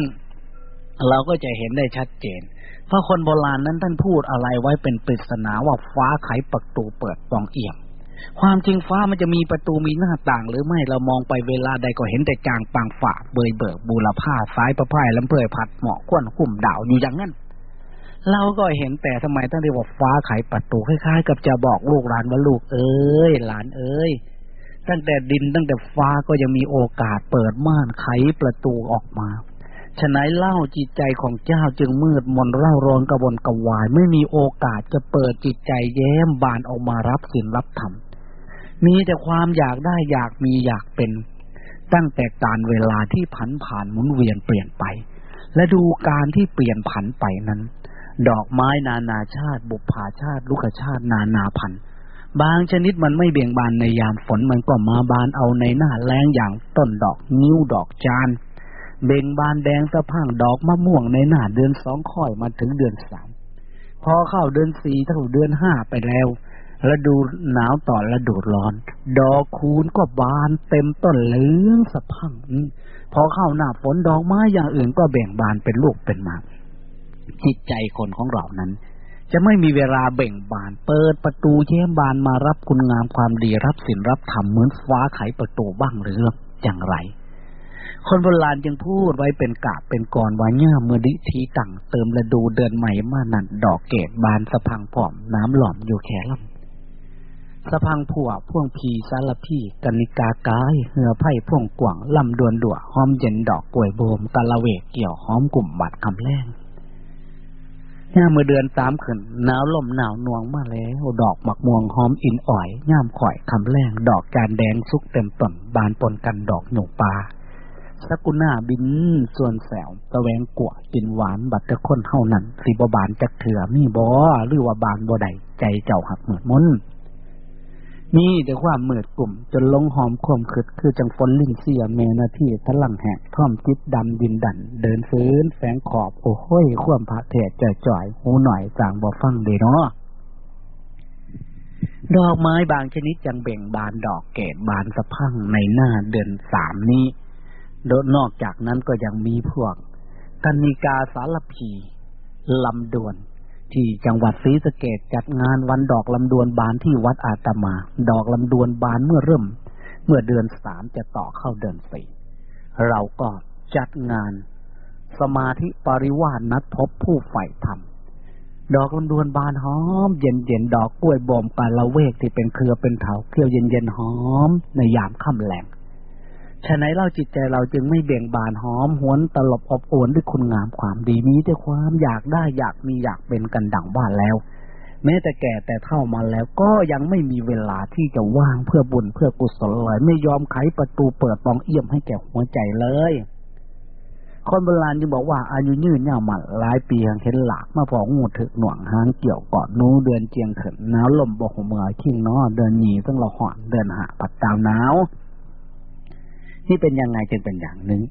เราก็จะเห็นได้ชัดเจน เพราะคนโบราณนั้นท่านพูดอะไรไว้เป็นปริศนาว่าฟ้าไขประตูเปิดปองเอี่ยม ความจริงฟ้ามันจะมีประตูมีหน้าต่าง หรือไม่เรามองไปเวลาใดก็เห็นแต่จางปางฝาเบยเบิกบูรพาซ้ายประพายลำเพยผัดเหมาะขวนหุ่มดาวอยู่อย่างนั้น เราก็เห็นแต่ทำไมต้องเรียกว่าฟ้าไขประตูคล้ายๆ กับจะบอกลูกหลานว่าลูกเอ้ยหลานเอ้ยตั้งแต่ดินตั้งแต่ฟ้าก็ยังมีโอกาสเปิดม่านไขประตูออกมาฉะนั้นเล่าจิตใจของเจ้าจึงมืดมนเร่าร้อนกระวนกระวาย ไม่มีโอกาสจะเปิดจิตใจแย้มบานออกมารับสินรับธรรม มีแต่ความอยากได้อยากมีอยากเป็น ตั้งแต่การเวลาที่ผันผ่านหมุนเวียนเปลี่ยนไป และดูการที่เปลี่ยนผันไปนั้น ดอกไม้นานาชาติ บุพาชาติ ลูกชาตินานาพันธุ์บางชนิดมันไม่เบี่ยงบานในยามฝนมันก็มาบานเอาในหน้าแรงอย่างต้นดอกนิ้วดอกจานเบ่งบานแดงสะพังดอกมะม่วงในหน้าเดือนสองค่อยมาถึงเดือนสามพอเข้าเดือนสี่เท่าเดือนห้าไปแล้ว ฤดูหนาวต่อฤดูร้อน ดอกคูณก็บานเต็มต้นเหลืองสะพังพอเข้าหน้าฝนดอกไม้อย่างอื่นก็แบ่งบานเป็นลูกเป็นหมากจิตใจคนของเรานั้น จะไม่มีเวลาเบ่งบาน เปิดประตูเย้มบานมารับคุณงามความดีรับศีลรับธรรมเหมือนฟ้าไขประตูบ้างหรืออย่างไร คนโบราณจึงพูดไว้เป็นกาบเป็นกรว่าเนี่ยเมื่อดิทีตั้งเติมฤดูเดือนใหม่มานันดอกเกตบานสะพังผอมน้ำหลอมอยู่แค่ลำ สะพังผัวพ่วงพีสารพีกนิกากาย เหือไผ่พ่วงกว่างลำดวนดัวหอมเย็นดอกกล้วยโบมกะละเวกเกี่ยวหอมกลุ่มบัดคำแรงย่าเมื่อเดือนสามขึ้นหนาวลมหนาวนวงมาแล้วดอกหมักม่วงหอมอินอ่อยย่ามข่อยคำแรงดอกจานแดงซุกเต็มต้นบานปนกันดอกหนูปลาสกุน่าบินส่วนแสวตะแวงกัวกินหวานบัดตะค้นเท่านั้น สิบบานจักเถื่อมีบอหรือว่าบานบ่ใดใจเจ้าหักเหมือนมุน นี่แต่ความมืดกลุ่ม จนลงหอมข่มขึดคือจังฝนลิ่งเสียเมนาที่ทะลังแหกท่อมจิตดำดินดัน เดินฟื้นแฝงขอบ โอ้โห้ยข่วมพระเทศจ่อยจ่อยหูหน่อยจางบ่ฟังเดเนาะดอกไม้บางชนิดจังเบ่งบานดอกเกตบานสะพังในหน้าเดือนสามนี้โดยนอกจากนั้นก็ยังมีพวกกันิกาสารพีลำดวน ที่จังหวัดศรีสะเกดจัดงานวันดอกลำดวนบานที่วัดอาตมา ดอกลำดวนบานเมื่อเริ่ม เมื่อเดือนสามจะต่อเข้าเดือนสี่เราก็จัดงาน สมาธิปริวาสนัดพบผู้ใฝ่ธรรมดอกลำดวนบานหอม เย็นเย็นดอกกล้วยบอมกาละเวกที่เป็นเครือเป็นเถาเคี้ยวเย็นเย็นหอมในยามค่ำแหลง ฉะนั้นเล่าจิตใจเราจึงไม่เบี่ยงบานหอมหวนตลบอบอวนด้วยคุณงามความดีมีแต่ความอยากได้อยากมีอยากเป็นกันดังบ้านแล้ว แม้แต่แก่แต่เท่ามาแล้วก็ยังไม่มีเวลาที่จะว่างเพื่อบุญเพื่อกุศลเลยไม่ยอมไขประตูเปิดปองเอี่ยมให้แก่หัวใจเลย คนโบราณจึงบอกว่าอายุยืนยาวมาหลายปีเห็นหลากมาพองูถึกหน่วงหางเกี่ยวเกอดนู้เดือนเจียงเขินหนาวลมบกหัวเมือขิงน้อเดินหนีซึ่งเราหอนเดินหาปัดตาวหนาว นี่เป็นยังไงจึงเป็นอย่างหนึ่ง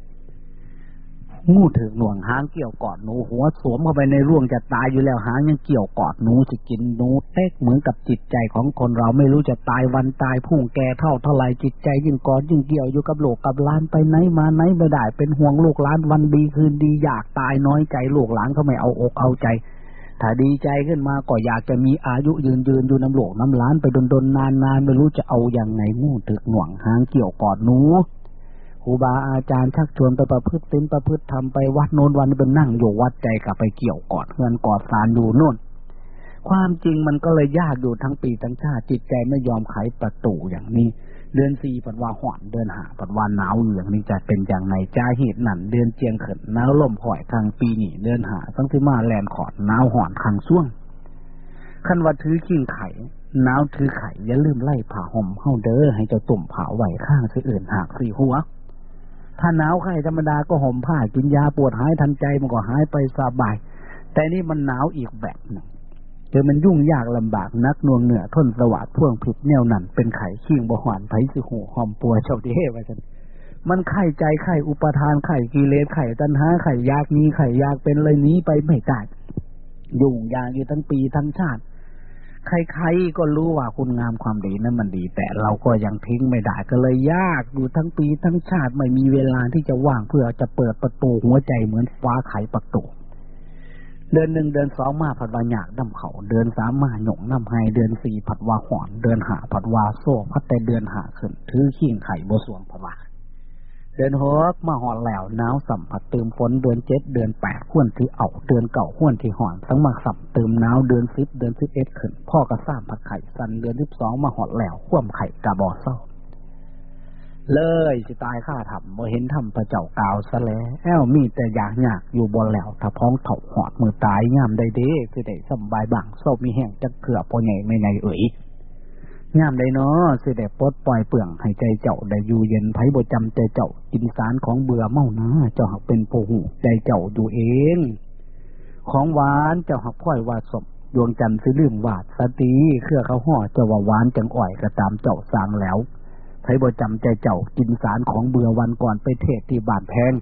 งูถึงหน่วงหางเกี่ยวกอดหนูหัวสวมเข้าไปในร่วงจะตายอยู่แล้วหางยังเกี่ยวกอดหนูจะกินหนูเต๊กเหมือนกับจิตใจของคนเราไม่รู้จะตายวันตายพุ่งแก่เท่าเท่าไรจิตใจยิ่งกอดยิ่งเกี่ยวอยู่กับโลกกับล้านไปไหนมาไหนไม่ได้เป็นห่วงลูกหลานวันดีคืนดีอยากตายน้อยใจลูกหลานเขาไม่เอาอกเอาใจ ถ้าดีใจขึ้นมาก็อยากจะมีอายุยืนยืนอยู่น้ำหลวงน้ำล้านไปดนดนนานนานไม่รู้จะเอาอย่างไงงูถึกหน่วงหางเกี่ยวกอดหนู ครูบาอาจารย์ชักชวนไปประพฤติเป็นประพฤติทำไปวัดโน้นวันนี้เป็นนั่งอยู่วัดใจกลับไปเกี่ยวกอดเงินกอดสารอยู่โน่น ความจริงมันก็เลยยากอยู่ทั้งปีทั้งชาติจิตใจไม่ยอมไขประตูอย่างนี้ เดือนสี่ปัดว่าห่อนเดือนหาปัดว่าหนาวอยู่องนี้จะเป็นอย่างไรจ้าเหตุนั่นเดือนเจียงเขินหนาวลมห่อยทางปีนี่เดือนหาตั้งที่มาแลนขอดหนาวห่อนทางช่วงขั้นว่าถือขิงไข่หนาวถือไข่อย่าลืมไล่ผ่าห่มเข้าเด้อให้เจ้าตุ่มผ่าไหวข้างที่อื่นหากสี่หัว ถ้าหนาวไข่ธรรมดาก็ห่มผ้ากินยาปวดหายทันใจมันก็หายไปสบาย แต่นี่มันหนาวอีกแบบหนึ่งจอมันยุ่งยากลำบากนักนวงเหนือทนสวัสดพ่วงผิดแนวนั่นเป็นไข่ขิงบหวานไผสิหูหอมปัวเฉาดีเฮ้ไว้กันมันไข่ใจไข่อุปทานไข่กิเลสไข่ตัณหาไข่ยากนี้ไข่ยากเป็นเลยนี้ไปไม่ได้ยุ่งยากอยู่ทั้งปีทั้งชาติ ใครๆก็รู้ว่าคุณงามความดีนั้นมันดี แต่เราก็ยังทิ้งไม่ได้ก็เลยยากอยู่ทั้งปีทั้งชาติไม่มีเวลาที่จะว่างเพื่อจะเปิดประตูหัวใจเหมือนฟ้าไขประตูเดือนหนึ่งเดือนสองมาผัดวาหยากน้ำเขาเดือนสามมาหยงน้ำไฮเดือนสี่ผัดวาหอน เดือนหาผัดวาโซ่พัดแต่เดือนหาขึ้นถือขิ้งไข่บสวงผัดวา เดือนหกมาหอนแล้วหนาวสัมผัสเติมฝนเดือนเจ็ดเดือนแปดห้วนที่เอาเดือนเก่าห้วนที่หอนทั้งมาสัมเติมหนาวเดือนสิบเดือนสิบเอ็ดขึ้น พ่อกระซ้ำผัดไข่สันเดือนสิบสองมาหอนแล้วข่วมไข่กระบอเศร้า เลยสิตายข้าทำบ่เห็นทำพระเจ้ากาวซะแล้วแอวมีแต่อยากอยากอยู่บนแล้วถ้าพ้องเถาหอดมือตายย่ำได้เด้คือได้สบายบังโซมีแห้งจะเกือบพอใหญ่ไม่ไงเอ๋ย ย่ำได้เนาะสิได้ปลดปล่อยเปลืองให้ใจเจ้าได้อยู่เย็นไผ่บ่จำใจเจ้ากินสารของเบื่อเมานะเจ้าหักเป็นโปหูใจเจ้าอยู่เอง ของหวานเจ้าหักพ่อยวาสมดวงจันทร์สิลืมวาดสตีเครือเขาห่อเจ้าว่าหวานจังอ่อยกระตามเจ้าสร้างแล้วไผ่บ่จำใจเจ้ากินสารของเบื่อวันก่อนไปเทศที่บ้านแพง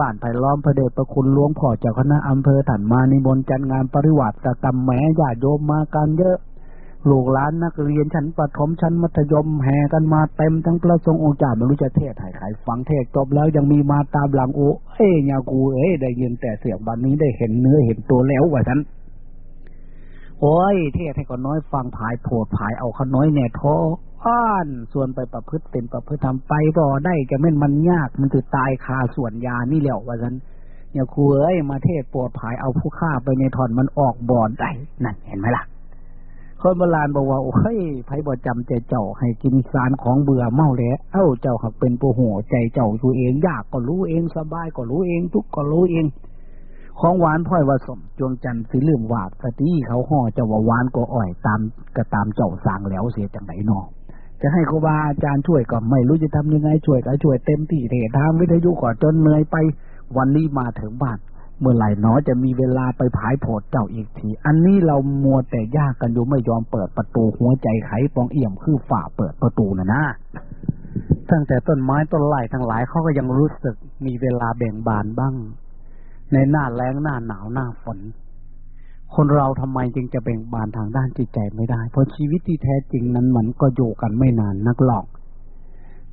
บ้านไผ่ล้อมพระเดชประคุณหลวงพ่อเจ้าคณะอำเภอถันมานิมนต์จัดงานปริวัติกรรมแม้ญาติโยมมากันเยอะ ลูกหลานนักเรียนชั้นประถมชั้นมัธยมแห่กันมาเต็มทั้งพระสงฆ์องค์จ่าไม่รู้จะเทศถ่ายขายฟังเทศจบแล้วยังมีมาตามหลังโอ้เอ้ยยากูเอ้ยได้ยินแต่เสียงบันนี้ได้เห็นเนื้อเห็นตัวแล้วว่าฉันโอ้ยเทศให้ก็น้อยฟังผายโผดผายเอาขน้อยแน่ท้ออ้านส่วนไปประพฤติเป็นประพฤติทำไปบ่ได้แกเม่นมันยากมันจะตายคาส่วนยานี่แหละว่าฉันอย่าคุยเอ้ยมาเทศโปรดภายเอาผู้ฆ่าไปในถอนมันออกบ่อนได้นั่นเห็นไหมล่ะ คนโบราณบอกว่าโอ้ยไผบ่จำใจเจ้าให้กินสารของเบื่อเมาแล้วเอ้าเจ้าหักเป็นผู้หัวใจเจ้าอยู่เองยากก็รู้เองสบายก็รู้เอง ทุกก็รู้เอง ของหวานพ่อยว่าสมจวงจันทร์สิลืมวาดสตีเขาห่อเจ้าว่าหวานก็อ่อยตามก็ตามเจ้าสางแล้วเสียจังไหนนอจะให้ครูบาอาจารย์ช่วยก็ไม่รู้จะทำยังไงช่วยก็ช่วยเต็มที่เททางวิทยุขอจนเหนื่อยไป วันนี้มาถึงบ้าน เมื่อไหร่เนาะจะมีเวลาไปผายโผดเจ้าอีกที อันนี้เรามัวแต่ยากกันอยู่ไม่ยอมเปิดประตูหัวใจไขปองเอี่ยมคือฝ่าเปิดประตูนะนะตั้งแต่ต้นไม้ต้นไม้ทั้งหลายเขาก็ยังรู้สึกมีเวลาแบ่งบานบ้าง ในหน้าแล้งหน้าหนาวหน้าฝน คนเราทำไมจึงจะเบ่งบานทางด้านจิตใจไม่ได้ เพราะชีวิตที่แท้จริงนั้นมันก็อยู่กันไม่นานนักหรอก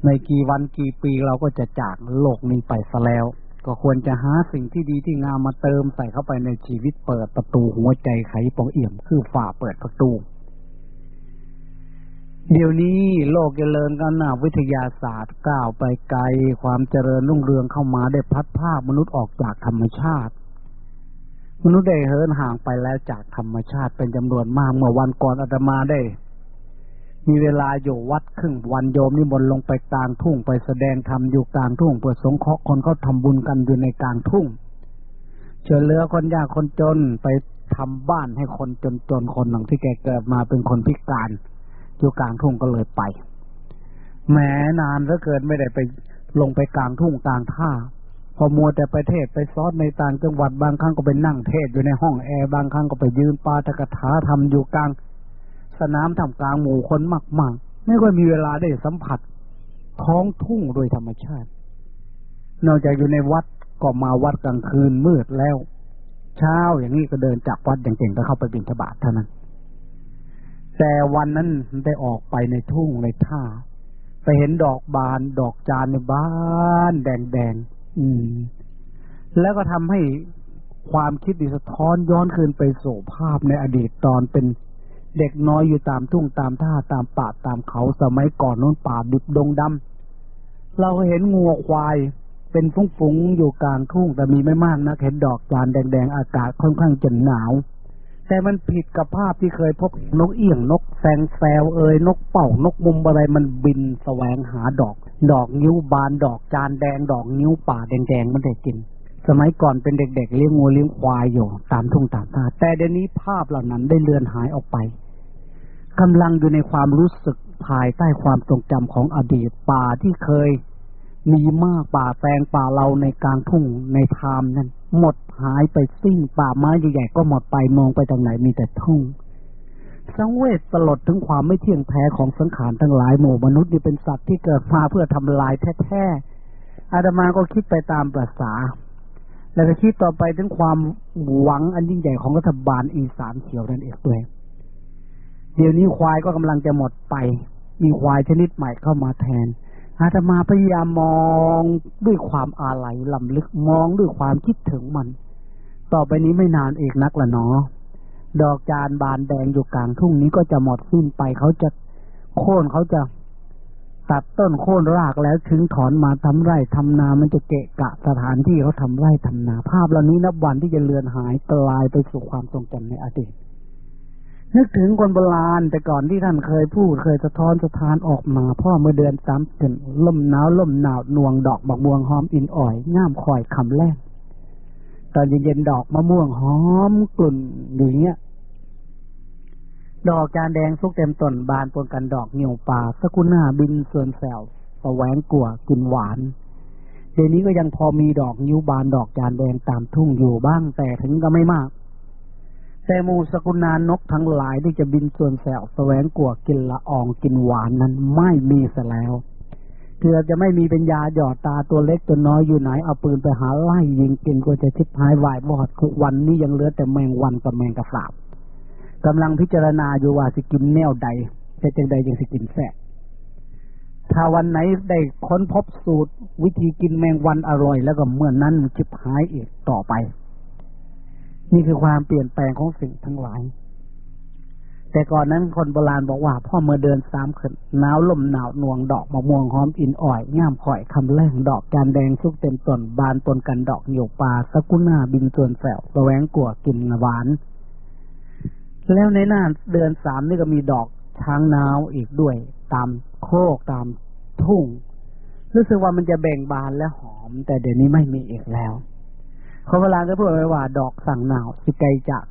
ในกี่วันกี่ปีเราก็จะจากโลกนี้ไปซะแล้ว ก็ควรจะหาสิ่งที่ดีที่งามมาเติมใส่เข้าไปในชีวิตเปิดประตูหัวใจไขปองเอี่ยม คือฝ่าเปิดประตู เดี๋ยวนี้โลกเจริญกันนะวิทยาศาสตร์ก้าวไปไกล ความเจริญรุ่งเรืองเข้ามาได้พัดภาพมนุษย์ออกจากธรรมชาติ มนุษย์ได้เหินห่างไปแล้วจากธรรมชาติเป็นจำนวนมากเมื่อวันก่อนอาตมาได้ มีเวลาอยู่วัดครึ่งวันโยมนิมนต์ลงไปกลางทุ่งไปแสดงธรรมอยู่กลางทุ่งเพื่อสงเคราะห์คนเขาทาบุญกันอยู่ในกลางทุ่งเชื่อเหลือคนยากคนจนไปทำบ้านให้คนจนจนคนหนึ่งที่แกเกิดมาเป็นคนพิการอยู่กลางทุ่งก็เลยไปแหมนานเหลือเกินไม่ได้ไปลงไปกลางทุ่งกลางท่า พอมัวแต่ไปเทศไปซอดในต่างจังหวัดบางครั้งก็ไปนั่งเทศอยู่ในห้องแอร์บางครั้งก็ไปยืนปาตกถาทำอยู่กลาง สนามทำกลางหมู่คนมากๆ ไม่ค่อยมีเวลาได้สัมผัสท้องทุ่งโดยธรรมชาติ นอกจากอยู่ในวัดก็มาวัดกลางคืนมืดแล้ว เช้าอย่างนี้ก็เดินจากวัดอย่างเก่งก็เข้าไปบิณฑบาตเท่านั้น แต่วันนั้นได้ออกไปในทุ่งในท่า ไปเห็นดอกบานดอกจานในบ้านแดงแดงอืม แล้วก็ทำให้ความคิดดิสะท้อนย้อนคืนไปโสภาพในอดีตตอนเป็น เด็กน้อยอยู่ตามทุ่งตามท่าตามป่าตามเขาสมัยก่อนนู้นป่าดิบดงดำเราเห็นงัวควาย เป็นฟุ้งๆอยู่กลางทุ่งแต่มีไม่มากนักเห็นดอกจานแดงๆอากาศค่อนข้างจะหนาว แต่มันผิดกับภาพที่เคยพบนกเอี้ยงนกแซงแซวเอ่ยนกเป่านกมุมอะไรมันบินแสวงหาดอก ดอกนิ้วบานดอกจานแดงดอกนิ้วป่าแดงๆมันได้กินสมัยก่อนเป็นเด็กๆเลี้ยงงูเลี้ยงควายอยู่ตามทุ่งตามท่าแต่เดี๋ยวนี้ภาพเหล่านั้นได้เลือนหายออกไป กำลังอยู่ในความรู้สึกภายใต้ความทรงจำของอดีตป่าที่เคย มีมากป่าแตงป่าเราในกลางทุ่งในพามนั้น หมดหายไปสิ้นป่าไม้ใหญ่ๆก็หมดไปมองไปทางไหนมีแต่ทุ่ง สังเวชสลดถึงความไม่เที่ยงแท้ของสังขารทั้งหลายหมู่มนุษย์นี่เป็นสัตว์ที่เกิดมาเพื่อทำลายแท้ๆอาตมาก็คิดไปตามประษาแล้วก็คิดต่อไปถึงความหวังอันยิ่งใหญ่ของรัฐบาลอีสานเขียวนั่นเองด้วย เดี๋ยวนี้ควายก็กำลังจะหมดไป มีควายชนิดใหม่เข้ามาแทน อาตมาพยายามมองด้วยความอาลัยลำลึกมองด้วยความคิดถึงมัน ต่อไปนี้ไม่นานอีกนักละเนาะดอกจานบานแดงอยู่กลางทุ่งนี้ก็จะหมดสิ้นไปเขาจะโค่นเขาจะตัดต้นโค่นรากแล้วถึงถอนมาทำไร่ทำนา มันจะเกะกะสถานที่เขาทำไร่ทำนา ภาพเหล่านี้นับวันที่จะเลือนหายกลายไปสู่ความทรงจำในอดีต นึกถึงคนโบราณแต่ก่อนที่ท่านเคยพูดเคยสะท้อนสะท้านออกมา พ่อเมื่อเดือนสามเดือนลมหนาวลมหนาวนวงดอกมะม่วงหอมอินอ่อยง่ามคอยคำแรกตอนเย็นๆดอกมะม่วงหอมกลุ่นอยู่เงี้ยดอกจานแดงซุกเต็มต้นบานปนกันดอกเหนียวป่าสกุลหน้าบินส่วนแสวสแสวงกัวกินหวานเดี๋ยวนี้ก็ยังพอมีดอกนิ้วบานดอกจานแดงตามทุ่งอยู่บ้างแต่ถึงก็ไม่มาก แต่มูสกุลนานกทั้งหลายที่จะบินส่วนแสวแสวงกัวกินละอองกินหวานนั้นไม่มีซะแล้วเกือจะไม่มีเป็นยาหยอดตาตัวเล็กตัวน้อยอยู่ไหนเอาปืนไปหาไล่ยิงกินก็จะชิบหายวายบอดทุกวันนี้ยังเหลือแต่แมงวันกับแมงกระสาบกำลังพิจารณาอยู่ว่าสิกินแนวใดจะจังใดจึงสิกินแสะถ้าวันไหนได้ค้นพบสูตร วิธีกินแมงวันอร่อย แล้วก็เมื่อนนั้นชิบหายอีกต่อไป นี่คือความเปลี่ยนแปลงของสิ่งทั้งหลาย แต่ก่อนนั้นคนโบราณบอกว่า พ่อเมื่อเดินสามขึ้นหนาวลมหนาวนวงดอกมะม่วงหอมอินอ่อยง่ามข่อยคำแรงดอกจานแดงชุกเต็มต้นบานปนกันดอกเหนียวปลาสกุน่าบินส่วนแสวแวงกัวกินหวาน แล้วในหน้าเดือนสามนี่ก็มีดอกช้างนาวอีกด้วย ตามโคกตามทุ่ง รู้สึกว่ามันจะเบ่งบานและหอม แต่เดี๋ยวนี้ไม่มีอีกแล้ว เขาเวลาจะพูดไว้ว่า ดอกสั่งหนาวสิไกจาก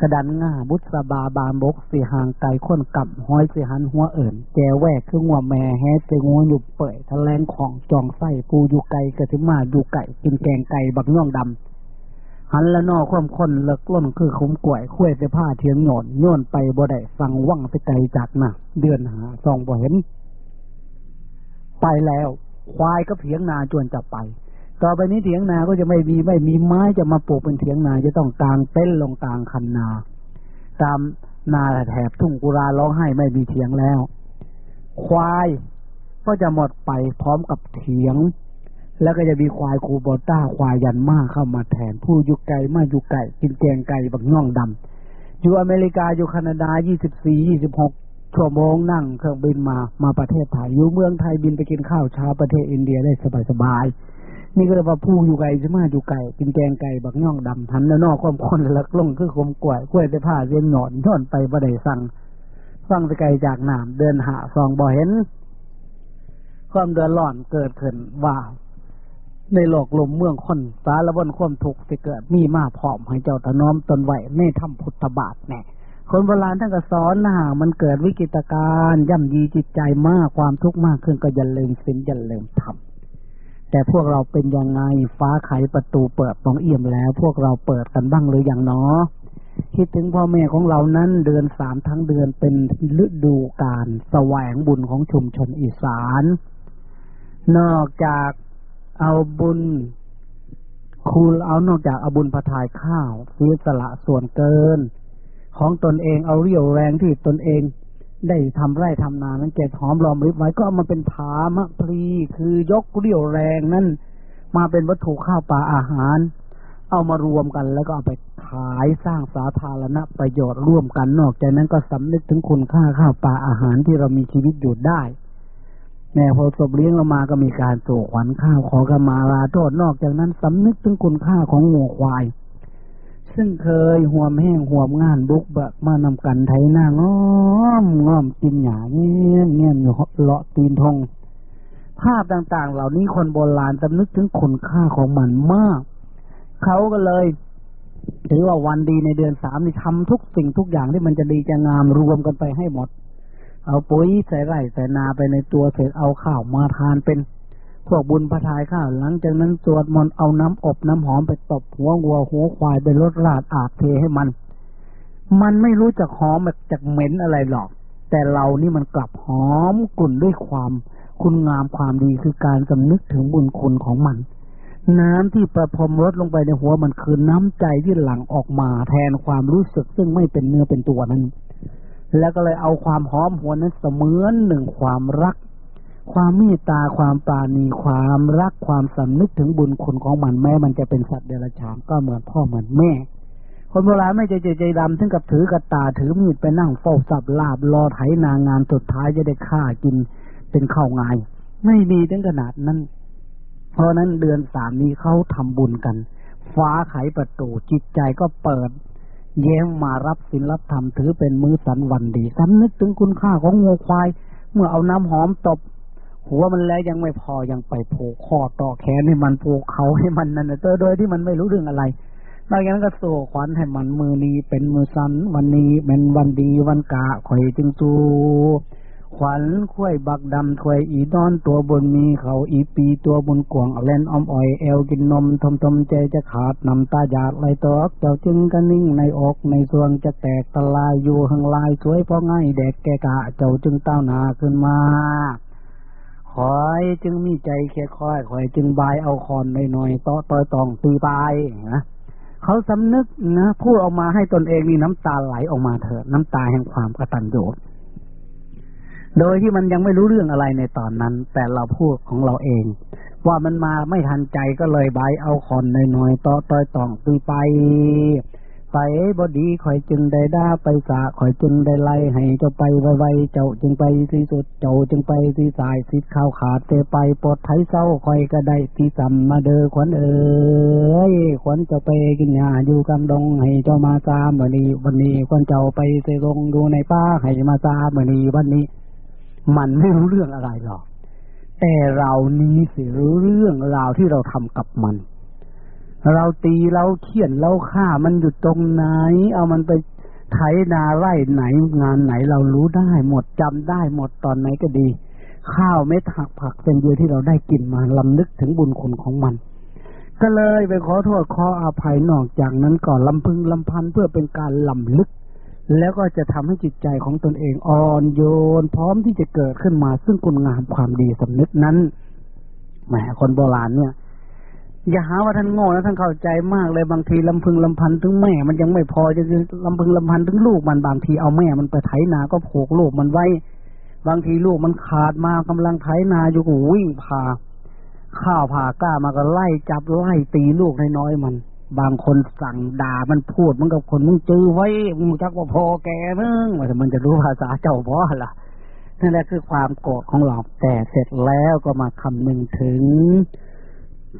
กระดันง่าบุษบาบานบกสีหางไก่ข้นกับห้อยสีหันหัวเอิ่นแกแวกคือหัวแม่แฮเจงูอยู่เปิดทะแลงของจองไส้ปูอยู่ไก่กระติมาอยู่ไก่กินแกงไก่บักน่องดำหันละนอความคนเลิกล้นคือคุ้มกล้วยคุ้ยเสื้อผ้าเทียงโยนโยนไปบ่ได้สั่งว่างไปไกลจากน่ะ เดือนหาซองบ่เห็น ไปแล้ว ควายก็เพียงนาจวนจะไป ต่อไปนี้เถียงนาก็จะไม่มีไม่มีไม้จะมาปลูกเป็นเถียงนาจะต้องกางเต้นลงกลางคันนา ตามนาแถบทุ่งกุราร้องไห้ไม่มีเถียงแล้ว ควายก็จะหมดไปพร้อมกับเถียง แล้วก็จะมีควายคูโบต้าควายยันมาเข้ามาแทน ผู้ยุกไก่มาอยุกไก่กินแกงไก่บักน่องดำอยู่อเมริกาอยู่แคนาดายี่สิบสี่ยี่สิบหกชั่วโมงนั่งเครื่องบินมามาประเทศไทยอยู่เมืองไทยบินไปกินข้าวเช้าประเทศอินเดียได้สบายสบาย นี่ก็เลยว่าผู้อยู่ไก่ใช่ไหมอยู่ไก่กินแกงไก่บักย่องดำทันแล้วนอกความคนลักลงคือคมกล้วยกล้วยไปผ้าเรียนหนอนท่อนไปบ่ได้สั่งฟังไปไกลจากน้ำเดินหาซองบ่เห็น ความเดือดร้อนเกิดขึ้นว่าในโลอกลมเมืองคนสารบนความทุกข์ที่เกิดมีมาพร้อมให้เจ้าถนอมตนไหวในทำพุทธบาทแน่คนโบราณท่านก็สอนนะมันเกิดวิกฤตการย่ำยีจิตใจมากความทุกข์มากขึ้นก็อย่าลืมสิ่งอย่าลืมทำ แต่พวกเราเป็นยังไงฟ้าไขประตูเปิดตองเอี่ยมแล้ว พวกเราเปิดกันบ้างหรือยังเนาะคิดถึงพ่อแม่ของเรานั้นเดือนสามทั้งเดือนเป็นฤดูการแสวงบุญของชุมชนอีสาน นอกจากเอาบุญคูณเอานอกจากเอาบุญพระทายข้าวเสียสละส่วนเกิน ของตนเองเอาเรี่ยวแรงที่ตนเอง ได้ทำไร่ทำนานั้นเก็บหอมรอมริบไว้ก็เอามาเป็นผามะพรีคือยกเรี่ยวแรงนั้นมาเป็นวัตถุข้าวปลาอาหาร เอามารวมกันแล้วก็เอาไปขายสร้างสาธารณประโยชน์ร่วมกันนอกจากนั้นก็สำนึกถึงคุณค่าข้าวปลาอาหารที่เรามีชีวิตอยู่ได้แม่พอศพเลี้ยงเรามาก็มีการโศกขวัญข้าวขอกมาลาโทษนอกจากนั้นสำนึกถึงคุณค่าของงัวควาย ซึ่งเคยห่วมแห้งห่วมงานบุกเบิกมานำกันไถหน้าง้อมง้อมกินหยาเงี้ยเงี้ยอยู่เลาะตีนทง ภาพต่างๆ เหล่านี้คนโบราณสำนึกถึงคุณค่าของมันมาก เขาก็เลย ถือว่าวันดีในเดือนสามนี่ทำทุกสิ่งทุกอย่างที่มันจะดีจะงามรวมกันไปให้หมด เอาปุ๋ยใส่ไร่ใส่นาไปในตัวเสร็จเอาข้าวมาทานเป็น พวกบุญประทายข้าวหลังจากนั้นสวดมนต์เอาน้ำอบน้ำหอมไปตบหัววัวหัวควายไปลดราดอาบเทให้มัน มันไม่รู้จักหอมแบบจากเหม็นอะไรหรอก แต่เรานี่มันกลับหอมกลุ่นด้วยความคุณงามความดีคือการสำนึกถึงบุญคุณของมัน น้ำที่ประพรมรดลงไปในหัวมันคือน้ำใจที่หลั่งออกมาแทนความรู้สึกซึ่งไม่เป็นเนื้อเป็นตัวนั้น แล้วก็เลยเอาความหอมหัวนั้นเสมือนหนึ่งความรัก ความเมตตาความปราณีความรักความสำนึกถึงบุญคุณของมันแม้มันจะเป็นสัตว์เดรัจฉานก็เหมือนพ่อเหมือนแม่ คนโบราณไม่ใจใจใจดำถึงกับถือกระตาถือมีดไปนั่งเฝ้าสับลาบรอไถนางงานสุดท้ายจะได้ฆ่ากินเป็นข้าวงาย ไม่มีถึงขนาดนั้น เพราะนั้นเดือนสามนี้เขาทำบุญกัน ฟ้าไขประตูจิตใจก็เปิดแย้มมารับศีลรับธรรมถือเป็นมือสันวันดีสำนึกถึงคุณค่าของงูควาย เมื่อเอาน้ำหอมตบ หัวมันแล้วยังไม่พอยังไปผูกคอต่อแขนให้มันผูกเขาให้มันนั่นเจอโดยที่มันไม่รู้เรื่องอะไรนอกจากนั้นก็โซ่ขวัญให้มันมือนี้เป็นมือสันวันนี้เป็นวันดีวันกะข่อยจึงจูขวัญคุ้ยบักดำถวยอีดอนตัวบนมีเขาอีปีตัวบนกวงเล่นออมอ่อยเอวกินนมทมทมใจจะขาดนำตาหยาดไหลตอกเจ้าจึงกันนิ่งในอกในสวงจะแตกตะลายอยู่หังลายสวยพราะง่ายแดกแกกะเจ้าจึงเต้านาขึ้นมา คอยจึงมีใจแค่คอยคอยจึงบายเอาคอนหน่อยๆต่อต่อยตองตีปายนะเขาสำนึกนะพูดออกมาให้ตนเองนี่น้ำตาไหลออกมาเถอะน้ำตาแห่งความกตัญญูโดยที่มันยังไม่รู้เรื่องอะไรในตอนนั้น แต่เราพูดของเราเอง ว่ามันมาไม่ทันใจก็เลยบายเอาคอนหน่อยๆต่อต่อยตองตีไป ไปบอดีคอยจึงได้ด่าไปสาคอยจึงได้ไล่ให้เจ้าไปไวๆเจ้าจึงไปที่สุดเจ้าจึงไปที่สายสิข้าวขาดเตไปปลดไทยเศร้าคอยก็ได้ที่จำมาเด้อขวัญเอ๋ยขวัญเจ้าไปกินหญ้าอยู่กำดงให้เจ้ามาซาเมื่อนี้วันนี้ขวัญเจ้าไปเสลงอยู่ในป้าให้มาซาเมื่อนี้วันนี้ มันไม่รู้เรื่องอะไรหรอกแต่เรานี้สิรู้เรื่องราวที่เราทำกับมัน เราตีเราเขียนเราฆ่ามันอยู่ตรงไหน เอามันไปไถนาไร่ไหนงานไหนเรารู้ได้หมดจำได้หมดตอนไหนก็ดี ข้าวเม็ดผักผักเป็นเดียวที่เราได้กินมาลำนึกถึงบุญคุณของมัน ก็เลยไปขอโทษขออภัยนอกจากนั้นก่อนลำพึงลำพันเพื่อเป็นการลำลึก แล้วก็จะทำให้จิตใจของตนเองอ่อนโยน พร้อมที่จะเกิดขึ้นมาซึ่งคุณงามความดีสำนึกนั้นแหมคนโบราณเนี่ย อย่าหาว่าท่านโง่นะท่านเข้าใจมากเลยบางทีลำพึงลำพันถึงแม่ มันยังไม่พอจะลำพึงลำพันถึงลูกมันบางทีเอาแม่มันไปไถนาก็ผูกลูกมันไว้ บางทีลูกมันขาดมากำลังไถนาอยู่ก็วิ่งพาข้าวผ่าก้ามาก็ไล่จับไล่ตีลูกน้อยๆมัน บางคนสั่งด่ามันพูดมันกับคนมึงจื้อไว้มึงจักว่าพอแกมึงมันจะรู้ภาษาเจ้าพ่อล่ะนั่นแหละคือความโกรธของเราแต่เสร็จแล้วก็มาคำนึงถึง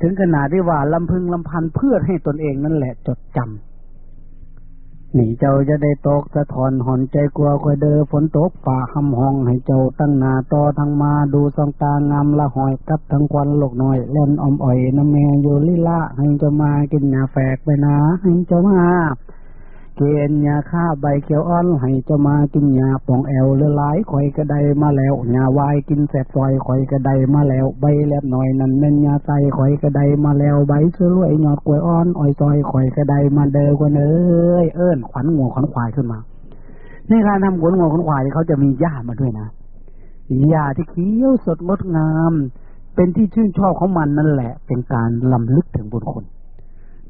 ถึงขนาดที่ว่าลำพึงลำพันเพื่อให้ตนเองนั่นแหละจดจำหนีเจ้าจะได้ตกสะทอนหอนใจกลัวคอยเดอฝนตกฝ่าหำห้องให้เจ้าตั้งนาต่อทางมาดูสองตางามละหอยกับทั้งควันหลกหน่อยเล่นอมอ่อยน้ำแมวอยู่ลิละให้เจ้ามากินหนาแฝกไปนะให้เจ้ามา เกณฑ์ยาฆ่าใบเขียวอ่อนให้จ้ามากินยาปองแอวเลือหลายข่อยกระไดมาแล้วยาวายกินแสบซอยข่อยกระไดมาแล้ว ใบแลบหน่อยนั่นเน้นยาใส่ข่อยกระไดมาแล้วใบเชื้อรวยหยอดกล้วยอ่อนอ้อยซอยข่อยกระไดมาเดิกว่าเอ้ยเอิ้นขวัญงัวขวัญควายขึ้นมาในการทำขวัญงัวขวัญควายเขาจะมีหญ้ามาด้วยนะหญ้าที่เขียวสดงดงาม เป็นที่ชื่นชอบของมันนั่นแหละ เป็นการลำลึกถึงบุญคุณ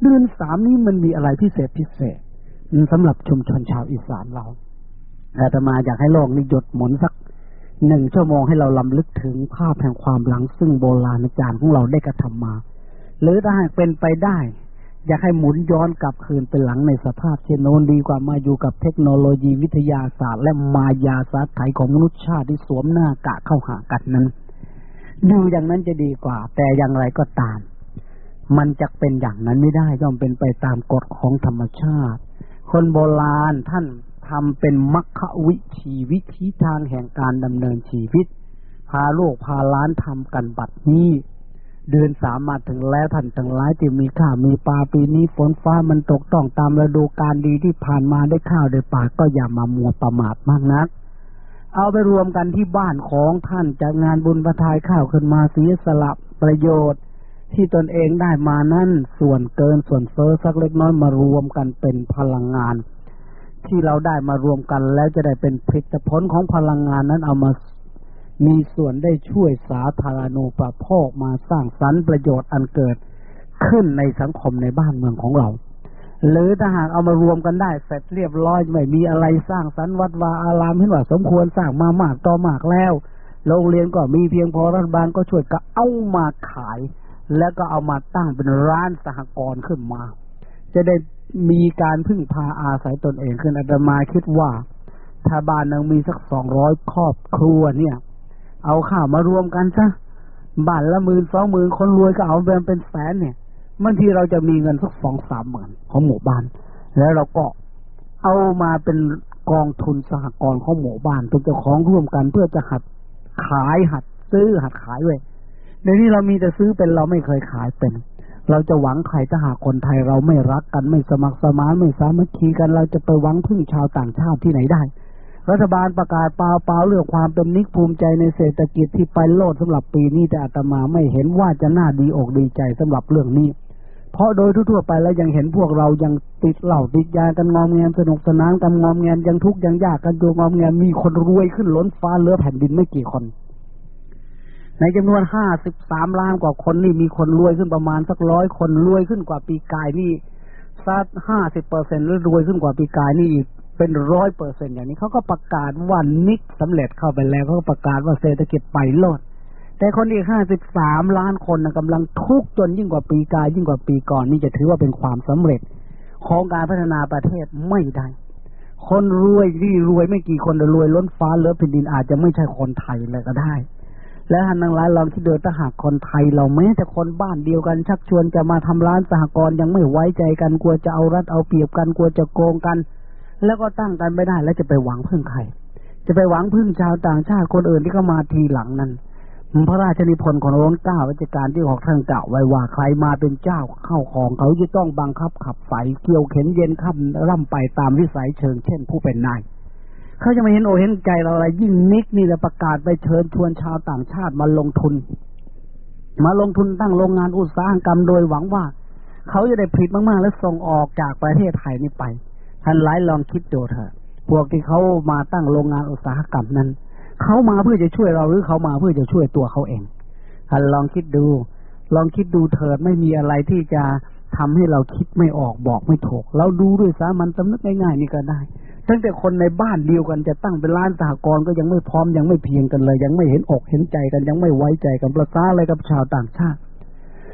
เดือนสามนี้มันมีอะไรพิเศษพิเศษ สำหรับชุมชนชาวอีสานเราอาตมาอยากให้โลกนี้หยดหมุนสักหนึ่งชั่วโมงให้เราลำลึกถึงภาพแห่งความหลัง ซึ่งโบราณอาจารย์ของเราได้กระทำมา หรือถ้าหากเป็นไปได้ อยากให้หมุนย้อนกลับคืนเป็นหลังในสภาพเช่นโน้นดีกว่ามาอยู่กับเทคโนโลยีวิทยาศาสตร์ และมายาศาสตร์ไทยของมนุษยชาติที่สวมหน้ากะเข้าหากันนั้นดูอย่างนั้นจะดีกว่า แต่อย่างไรก็ตาม มันจะเป็นอย่างนั้นไม่ได้ย่อมเป็นไปตามกฎของธรรมชาติ คนโบราณท่านทำเป็นมัคควิธีวิธีทางแห่งการดำเนินชีวิต พาโลกพาล้านทำกันบัดนี้เดือนสามมาถึงแล้วท่านทั้งหลายที่มีข้าวมีปลาปีนี้ฝนฟ้ามันตกต้องตามฤดูกาลดีที่ผ่านมาได้ข้าวได้ปลาก็อย่ามามัวประมาทมากนัก เอาไปรวมกันที่บ้านของท่านจากงานบุญประทายข้าวขึ้นมาเสียสละประโยชน์ ที่ตนเองได้มานั้นส่วนเกินส่วนเฟอ้อสักเล็กน้อยมารวมกันเป็นพลังงาน ที่เราได้มารวมกันแล้วจะได้เป็นผลิตผลของพลังงานนั้นเอามามีส่วนได้ช่วยสาธารณูปโภคมาสร้างสรรค์ประโยชน์อันเกิดขึ้นในสังคมในบ้านเมืองของเรา หรือถ้าหากเอามารวมกันได้เสร็จเรียบร้อยไม่มีอะไรสร้างสรรค์วัดวาอารามเห็นว่าสมควรสร้างมามากต่อมากแล้ว โรงเรียนก็มีเพียงพอรัฐบาลก็ช่วยก็เอามาขาย แล้วก็เอามาตั้งเป็นร้านสหกรณ์ขึ้นมา จะได้มีการพึ่งพาอาศัยตนเองขึ้นอาตมาคิดว่าถ้าบ้านนึงมีสักสองร้อยครอบครัวเนี่ย เอาข้าวมารวมกันซะบ้านละหมื่นสองหมื่นคนรวยก็เอาเป็นเป็นแสนเนี่ยบางทีเราจะมีเงินสักสองสามหมื่นของหมู่บ้าน แล้วเราก็เอามาเป็นกองทุนสหกรณ์ของหมู่บ้านเป็นเจ้าของร่วมกันเพื่อจะหัดขายหัดซื้อหัดขายด้วย ในนี้เรามีแต่ซื้อเป็นเราไม่เคยขายเป็น เราจะหวังใครถ้าหากคนไทยเราไม่รักกันไม่สมัครสมานไม่สามัคคีกันเราจะไปหวังพึ่งชาวต่างชาติที่ไหนได้ รัฐบาลประกาศเปล่าเปล่าเรื่องความเป็นนิกภูมิใจในเศรษฐกิจที่ไปโลดสำหรับปีนี้แต่อาตมาไม่เห็นว่าจะน่าดีอกดีใจสำหรับเรื่องนี้เพราะโดยทั่วไปแล้วยังเห็นพวกเรายังติดเหล่าติดยากันงอมแงมสนุกสนานกันงอมแงมยังทุกข์ยังยากกันดูงอมแงมมีคนรวยขึ้นล้นฟ้าเลือแผ่นดินไม่กี่คน ในจำนวนห้าสิบสามล้านกว่าคนนี่มีคนรวยขึ้นประมาณสักร้อยคนรวยขึ้นกว่าปีกายนี่สักห้าสิบเปอร์เซ็นต์หรือรวยขึ้นกว่าปีกายนี่อีกเป็นร้อยเปอร์เซ็นอย่างนี้เขาก็ประกาศว่านิกสำเร็จเข้าไปแล้วเขาก็ประกาศว่าเศรษฐกิจไปโลด แต่คนอีกห้าสิบสามล้านคนนะกำลังทุกข์จนยิ่งกว่าปีกายยิ่งกว่าปีก่อนนี่จะถือว่าเป็นความสำเร็จ ของการพัฒนาประเทศไม่ได้คนรวยที่รวยไม่กี่คนแต่รวยล้นฟ้าเลือแผ่นดินอาจจะไม่ใช่คนไทยเลยก็ได้ และหันนังร้ายลองที่เดินถ้าหากคนไทยเราแม้แต่คนบ้านเดียวกันชักชวนจะมาทำร้านสหกรณ์ยังไม่ไว้ใจกันกลัวจะเอารัดเอาเปรียบกันกลัวจะโกงกัน แล้วก็ตั้งกันไม่ได้ แล้วจะไปหวังพึ่งใครจะไปหวังพึ่งชาวต่างชาติคนอื่นที่เข้ามาทีหลังนั้นพระราชนิพนธ์ของรัชกาลรัชการที่หอกท่านกล่าไว้ว่าใครมาเป็นเจ้าเข้าของเขาจะต้องบังคับขับใสเกี่ยวเข็นเย็นขับร่ำไปตามวิสัยเชิงเช่นผู้เป็นนาย เขาจะไม่เห็นโอเห็นใจเราอะไร ยิ่งนิกนี่แหละประกาศไปเชิญชวนชาวต่างชาติมาลงทุน มาลงทุนตั้งโรงงานอุตสาหกรรมโดยหวังว่า เขาจะได้ผลิตมากๆ และส่งออกจากประเทศไทยนี้ไป ท่านหลายลองคิดดูเถอะพวกที่เขามาตั้งโรงงานอุตสาหกรรมนั้น เขามาเพื่อจะช่วยเราหรือเขามาเพื่อจะช่วยตัวเขาเองท่านลองคิดดู ลองคิดดูเถิดไม่มีอะไรที่จะทำให้เราคิดไม่ออกบอกไม่ถูก เราดูด้วยสามันสำนึกง่ายๆนี่ก็ได้ ตั้งแต่คนในบ้านเดียวกันจะตั้งเป็นร้านสหกรณ์ก็ยังไม่พร้อมยังไม่เพียงกันเลย ยังไม่เห็นอกเห็นใจกันยังไม่ไว้ใจกันประสาอะไรกับชาวต่างชาติ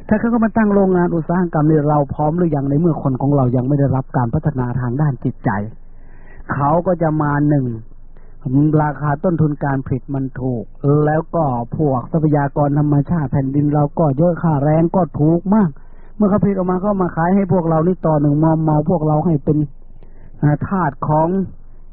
ถ้าเขาก็มาตั้งโรงงานอุตสาหกรรมเนี่ยเราพร้อมหรือยังในเมื่อคนของเรายังไม่ได้รับการพัฒนาทางด้านจิตใจ เขาก็จะมาหนึ่งราคาต้นทุนการผลิตมันถูก แล้วก็พวกทรัพยากรธรรมชาติแผ่นดินเราก็เยอะค่าแรงก็ถูกมาก เมื่อเขาผลิตออกมาก็มาขายให้พวกเรานี่ต่อหนึ่งมอมเมาพวกเราให้เป็น ธาตุของ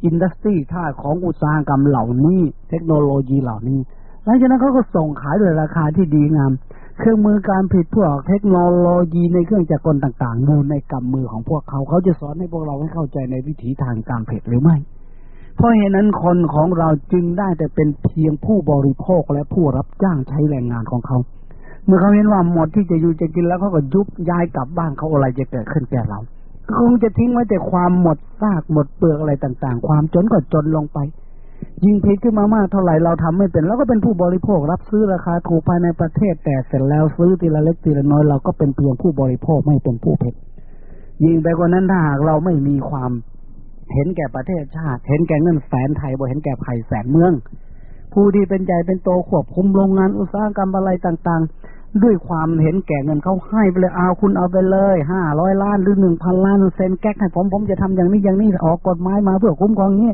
อินดัสทรีธาตุของอุตสาหกรรมเหล่านี้ เทคโนโลยีเหล่านี้หลังจากนั้นเขาก็ส่งขายด้วยราคาที่ดีงาม เครื่องมือการผลิตพวกเทคโนโลยีในเครื่องจักรกลต่างๆอยู่ในกำมือของพวกเขาเขาจะสอนให้พวกเราให้เข้าใจในวิถีทางการผลิตหรือไม่ เพราะเหตุนั้นคนของเราจึงได้แต่เป็นเพียงผู้บริโภคและผู้รับจ้างใช้แรงงานของเขา เมื่อเขาเห็นว่าหมดที่จะอยู่จะกินแล้วเขาก็ยุบย้ายกลับบ้านเขาอะไรจะเกิดขึ้นแก่เรา คงจะทิ้งไว้แต่ความหมดซากหมดเปลือกอะไรต่าง ๆ ความจนก็จนลงไป ยิ่งผิดขึ้นมามากเท่าไหร่เราทำไม่เป็นเราก็เป็นผู้บริโภครับซื้อราคาถูกภายในประเทศ แต่เสร็จแล้วซื้อทีละเล็กทีละน้อยเราก็เป็นเพียงผู้บริโภคไม่เป็นผู้ผิดยิ่งไปกว่านั้นถ้าหากเราไม่มีความเห็นแก่ประเทศชาติ เห็นแก่เงินแสนไทยบ่เห็นแก่ไผ่แสนเมือง ผู้ที่เป็นใหญ่เป็นโตควบคุมโรงงานอุตสาหกรรมอะไรต่าง ๆ ด้วยความเห็นแก่เงินเขาให้ไปเลยเอาคุณเอาไปเลยห้าร้อยล้านหรือหนึ่งพันล้านเซ็นแก๊กให้ผมผมจะทำอย่างนี้อย่างนี้ออกกฎหมายมาเพื่อคุ้มครองนี้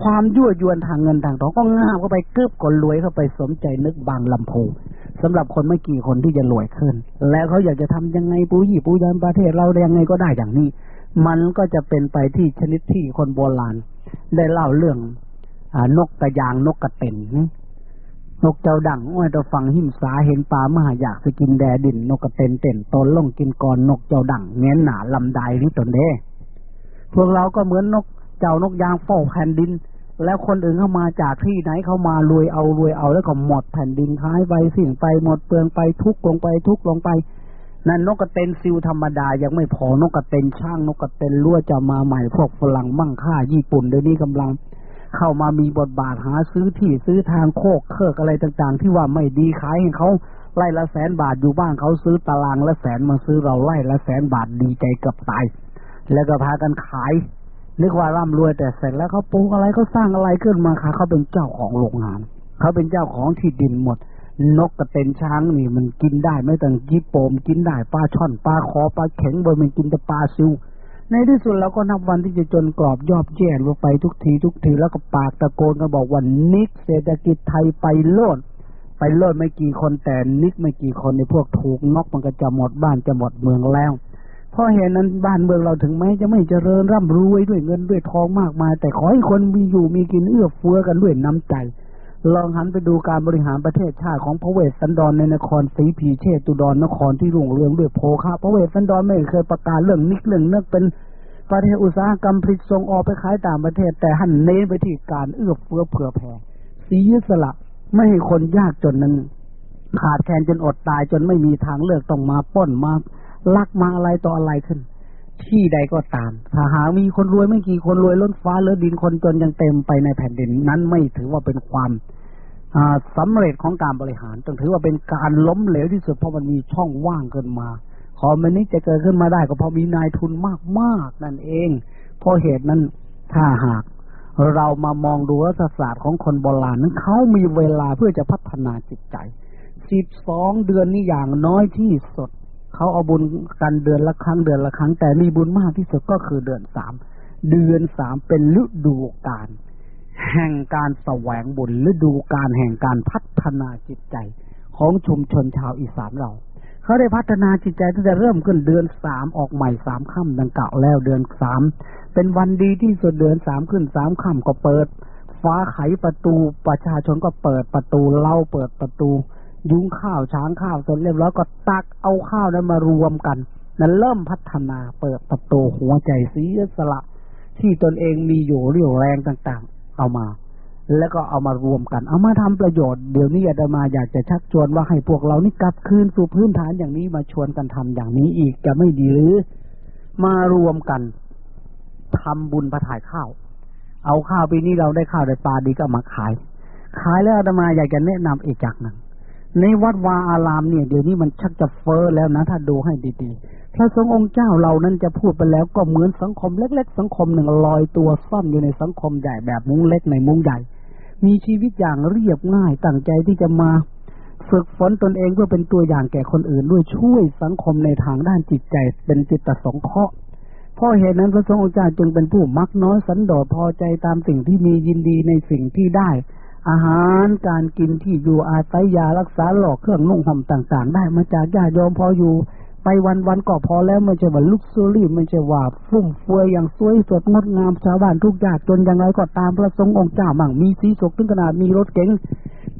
ความยั่วยวนทางเงินทางทองก็ง่ามเข้าไปเกือบกดรวยเข้าไปสมใจนึกบางลำโพงสำหรับคนไม่กี่คนที่จะรวยขึ้น แล้วเขาอยากจะทำยังไงปูยี่ปูยันประเทศเราได้ยังไงก็ได้อย่างนี้ มันก็จะเป็นไปที่ชนิดที่คนโบราณ ได้เล่าเรื่องอนกกระยางนกกระเต็น นกเจ้าดังอ้อยตะฟังหิมสาเห็นปลามหาอยากสกินแดดิน นกกระเต็นเต็นตนลงกินก่อนนกเจ้าดังเงี้ยหนาลำไดนี่ตนเด้ พวกเราก็เหมือนนกเจ้านกยางเฝ้าแผ่นดิน แล้วคนอื่นเข้ามาจากที่ไหนเข้ามารวยเอารวยเอาแล้วก็หมดแผ่นดินท้ายไปสิ่งไปหมดเปลืองไปทุกลงไปทุกลงไปนั่นนกกระเต็นซิวธรรมดายังไม่พอนกกระเต็นช่างนกกระเต็นรั่วจะมาใหม่พวกฝรั่งมั่งค่าญี่ปุ่นเดี๋ยวนี้กำลัง เข้ามามีบทบาทหาซื้อที่ซื้อทางโคกเครืออะไรต่างๆ ที่ว่าไม่ดีขายให้เขาไล่ละแสนบาทอยู่บ้านเขาซื้อตารางละแสนมาซื้อเราไล่ละแสนบาทดีใจกับตายแล้วก็พากันขายนึกว่าร่ำรวยแต่เสร็จแล้วเขาปลูกอะไรเขาสร้างอะไรขึ้นมาค่ะเขาเป็นเจ้าของโรงงานเขาเป็นเจ้าของที่ดินหมด นกกระเต็นช้างนี่มันกินได้ไม่ต้องยิปโปมกินได้ปลาช่อนปลาคอปลาเข็งบนมันกินแต่ปลาซิว ในที่สุดเราก็นับวันที่จะจนกรอบยอบแย่ลงไปทุกทีทุกทีแล้วก็ปากตะโกนกันบอกว่านิกเศรษฐกิจไทยไปโลดไปโลดไม่กี่คนแต่นิกไม่กี่คนในพวกถูกนกมันก็จะหมดบ้านจะหมดเมืองแล้วเพราะเหตุนั้นบ้านเมืองเราถึงแม้จะไม่เจริญร่ำรวยด้วยเงินด้วยทองมากมาย แต่ขอให้คนมีอยู่มีกินเอื้อเฟื้อกันด้วยน้ำใจ ลองหันไปดูการบริหารประเทศชาติของพระเวสสันดรในนครสีพีเชตุดรนครที่รุ่งเรืองด้วยโภคาพระเวสสันดรไม่เคยประกาศเรื่อง NICs เรื่องเนื้อเป็นประเทศอุตสาหกรรมผลิตส่งออกไปขายต่างประเทศ แต่หันเน้นไปที่การเอื้อเฟื้อเผื่อแผ่เสียสละไม่ให้คนยากจนนั้น ขาดแคลนจนอดตายจนไม่มีทางเลือกต้องมาป้นมาลักมาอะไรต่ออะไรขึ้น ที่ใดก็ตามถ้าหากมีคนรวยไม่กี่คนรวยล้นฟ้าเลือดินคนจนยังเต็มไปในแผ่นดินนั้นไม่ถือว่าเป็นความ สำเร็จของการบริหารต้องถือว่าเป็นการล้มเหลวที่สุดเพราะมันมีช่องว่างเกินมาคอมมิวนิสต์จะเกิดขึ้นมาได้ก็เพราะมีนายทุนมากมากนั่นเอง เพราะเหตุนั้นถ้าหากเรามามองดูรัฐศาสตร์ของคนโบราณนั้นเขามีเวลาเพื่อจะพัฒนาจิตใจสิบสองเดือนนี่อย่างน้อยที่สุดเขาเอาบุญกันเดือนละครั้งเดือนละครั้ง แต่มีบุญมากที่สุดก็คือเดือนสามเดือนสามเป็นฤดูกาล แห่งการแสวงบุญฤดูกาลแห่งการพัฒนาจิตใจของชุมชนชาวอีสานเรา เขาได้พัฒนาจิตใจตั้งแต่เริ่มขึ้นเดือนสามออกใหม่สามค่ำดังเก่าวแล้วเดือนสามเป็นวันดีที่สุดเดือนสามขึ้นสามค่ำก็เปิด ฟ้าไขประตูประชาชนก็เปิดประตูเล่าเปิดประตู ยุ้งข้าวช้างข้าวจนเรียบร้อยก็ตักเอาข้าวนั้นมารวมกัน นั้นเริ่มพัฒนาเปิดประตูหัวใจสีสละ ที่ตนเองมีอยู่เรี่ยวแรงต่าง เอามา แล้วก็เอามารวมกัน เอามาทำประโยชน์เดี๋ยวนี้อาตมาอยากจะชักชวนว่าให้พวกเรานี่กลับคืนสู่พื้นฐานอย่างนี้มาชวนกันทำอย่างนี้อีกจะไม่ดีหรือ มารวมกันทำบุญประถ่ายข้าว เอาข้าวปีนี้เราได้ข้าวได้ปลาดีก็มาขาย ขายแล้วอาตมาอยากจะแนะนำอีกจากหนึ่ง ในวัดวาอารามเนี่ยเดี๋ยวนี้มันชักจะเฟ้อแล้วนะ ถ้าดูให้ดีๆ พระสงฆ์องค์เจ้าเรานั้นจะพูดไปแล้วก็เหมือนสังคมเล็ก ๆ สังคมหนึ่งลอยตัวซ่อนอยู่ในสังคมใหญ่แบบมุ้งเล็กในมุ้งใหญ่ มีชีวิตอย่างเรียบง่ายตั้งใจที่จะมาฝึกฝนตนเองเพื่อเป็นตัวอย่างแก่คนอื่นด้วยช่วยสังคมในทางด้านจิตใจเป็นจิตสงเคราะห์เพราะเหตุนั้นพระสงฆ์องค์เจ้าจึงเป็นผู้มักน้อยสันโดษพอใจตามสิ่งที่มียินดีในสิ่งที่ได้ อาหารการกินที่อยู่อาศัยยารักษาหลอกเครื่องนุ่งห่มต่าง ๆ ได้มาจากญาติโยมพออยู่ ไปวันวันก็พอแล้วไม่ใช่ว่าลุกซูรี่ไม่ใช่ว่าฟุ่มเฟือยอย่างสวยสดงดงามชาวบ้านทุกญาติจนอย่างไรก็ตามพระสงฆ์องค์เจ้ามั่งมีสีสกถึงขนาดมีรถเก๋ง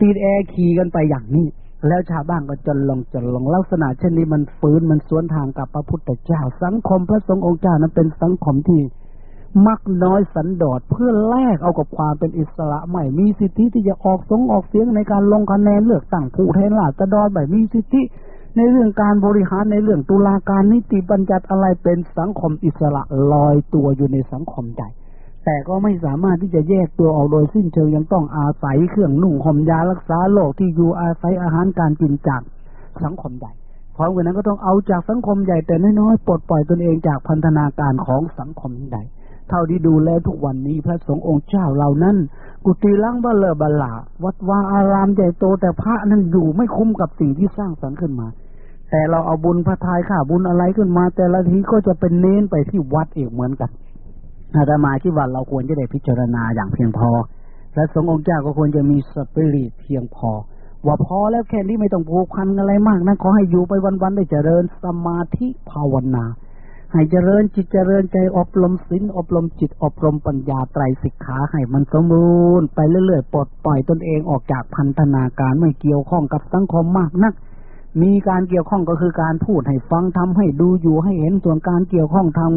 ตีแอร์ขี่กันไปอย่างนี้แล้วชาวบ้านก็จนลงจนลงลักษณะเช่นนี้มันฝืนมันสวนทางกับพระพุทธเจ้า สังคมพระสงฆ์องค์เจ้านั้นเป็นสังคมที่ มักน้อยสันโดษเพื่อแลกเอากับความเป็นอิสระไม่ มีสิทธิที่จะออกสงออกเสียงในการลงคะแนนเลือกตั้งผู้แทนราษฎรแบบมีสิทธิในเรื่องการบริหารในเรื่องตุลาการนิติบัญญัติอะไรเป็นสังคมอิสระลอยตัวอยู่ในสังคมใหญ่แต่ก็ไม่สามารถที่จะแยกตัวออกโดยสิ้นเชิงยังต้องอาศัยเครื่องนุ่งห่มยารักษาโรคที่อยู่อาศัยอาหารการกินจากสังคมใหญ่พร้อมกันนั้นก็ต้องเอาจากสังคมใหญ่แต่น้อยๆปลดปล่อยตนเองจากพันธนาการของสังคมใหญ่ เท่าที่ดูแลทุกวันนี้พระสงฆ์องค์เจ้าเหล่านั้น กุฏิล้างบลเลบลาวัดวาอารามใหญ่โตแต่พระนั้นอยู่ไม่คุ้มกับสิ่งที่สร้างสรรค์ขึ้นมา แต่เราเอาบุญพระทายข้าบุญอะไรขึ้นมา แต่ละทีก็จะเป็นเน้นไปที่วัดเองเหมือนกันอาตมาคิดว่าเราควรจะได้พิจารณาอย่างเพียงพอและสงฆ์องค์เจ้าก็ควรจะมีสปิริตเพียงพอ ว่าพอแล้วแค่นี้ไม่ต้องผูกพันอะไรมากนะขอให้อยู่ไปวันๆได้เจริญสมาธิภาวนา ให้เจริญจิตเจริญใจอบรมศีลอบรมจิตอบรมปัญญาไตรสิกขาให้มันสมบูรณ์ไปเรื่อยๆปลดปล่อยตนเองออกจากพันธนาการไม่เกี่ยวข้องกับสังคมมากนัก มีการเกี่ยวข้องก็คือการพูดให้ฟังทำให้ดูอยู่ให้เห็นส่วนการเกี่ยวข้องทาง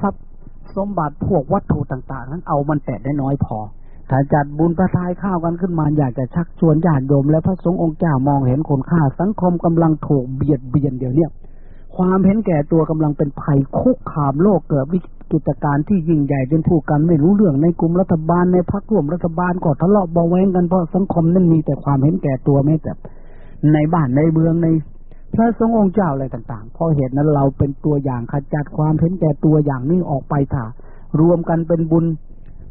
ทรัพย์สมบัติพวกวัตถุต่างๆ นั้นเอามันแต่ได้น้อยพอถ้าจัดบุญประทายข้าวกันขึ้นมาอยากจะชักชวนญาติโยมและพระสงฆ์องค์เจ้ามองเห็นคนค่าสังคมกำลังถูกเบียดเบียนเดี๋ยวนี้ ความเห็นแก่ตัวกำลังเป็นภัยคุกคามโลกเกิดวิกฤตการณ์ที่ยิ่งใหญ่จนผู้กันไม่รู้เรื่องในกลุ่มรัฐบาลในพรรคร่วมรัฐบาลก็ทะเลาะเบาแวงกันเพราะสังคมนั้นมีแต่ความเห็นแก่ตัวไม่แต่ในบ้านในเมืองในพระสงฆ์องค์เจ้าอะไรต่างๆ เพราะเหตุนั้นเราเป็นตัวอย่างขจัดความเห็นแก่ตัวอย่างนี้ออกไปถ่ารวมกันเป็นบุญ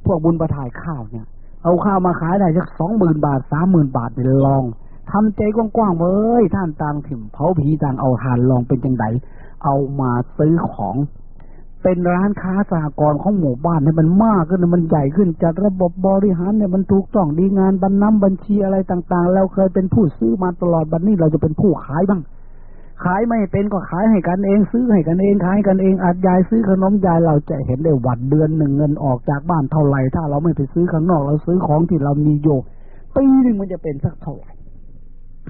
พวกบุญประทายข้าวเนี่ย เอาข้าวมาขายได้สักสองหมื่นบาทสามหมื่นบาทไปลอง ทำใจกว้างๆเว้ยท่านต่างถิ่มเผาผีต่างเอาทานลองเป็นจังไดเอามาซื้อของ เป็นร้านค้าสหกรณ์ของหมู่บ้านให้มันมากขึ้นมันใหญ่ขึ้นจัดระบบบริหารเนี่ยมันถูกต้องดีงานบรรน้ำบัญชีอะไรต่างๆ เราเคยเป็นผู้ซื้อมาตลอดบัดนนี้เราจะเป็นผู้ขายบ้างขายไม่เป็นก็ขายให้กันเองซื้อให้กันเองขายกันเองอาจยายซื้อขนมยายเราจะเห็นได้วัดเดือนหนึ่งเงินออกจากบ้านเท่าไหร่ถ้าเราไม่ไปซื้อข้างนอกเราซื้อของที่เรามีโยปีหนึ่งมันจะเป็นสักเท่าไหร่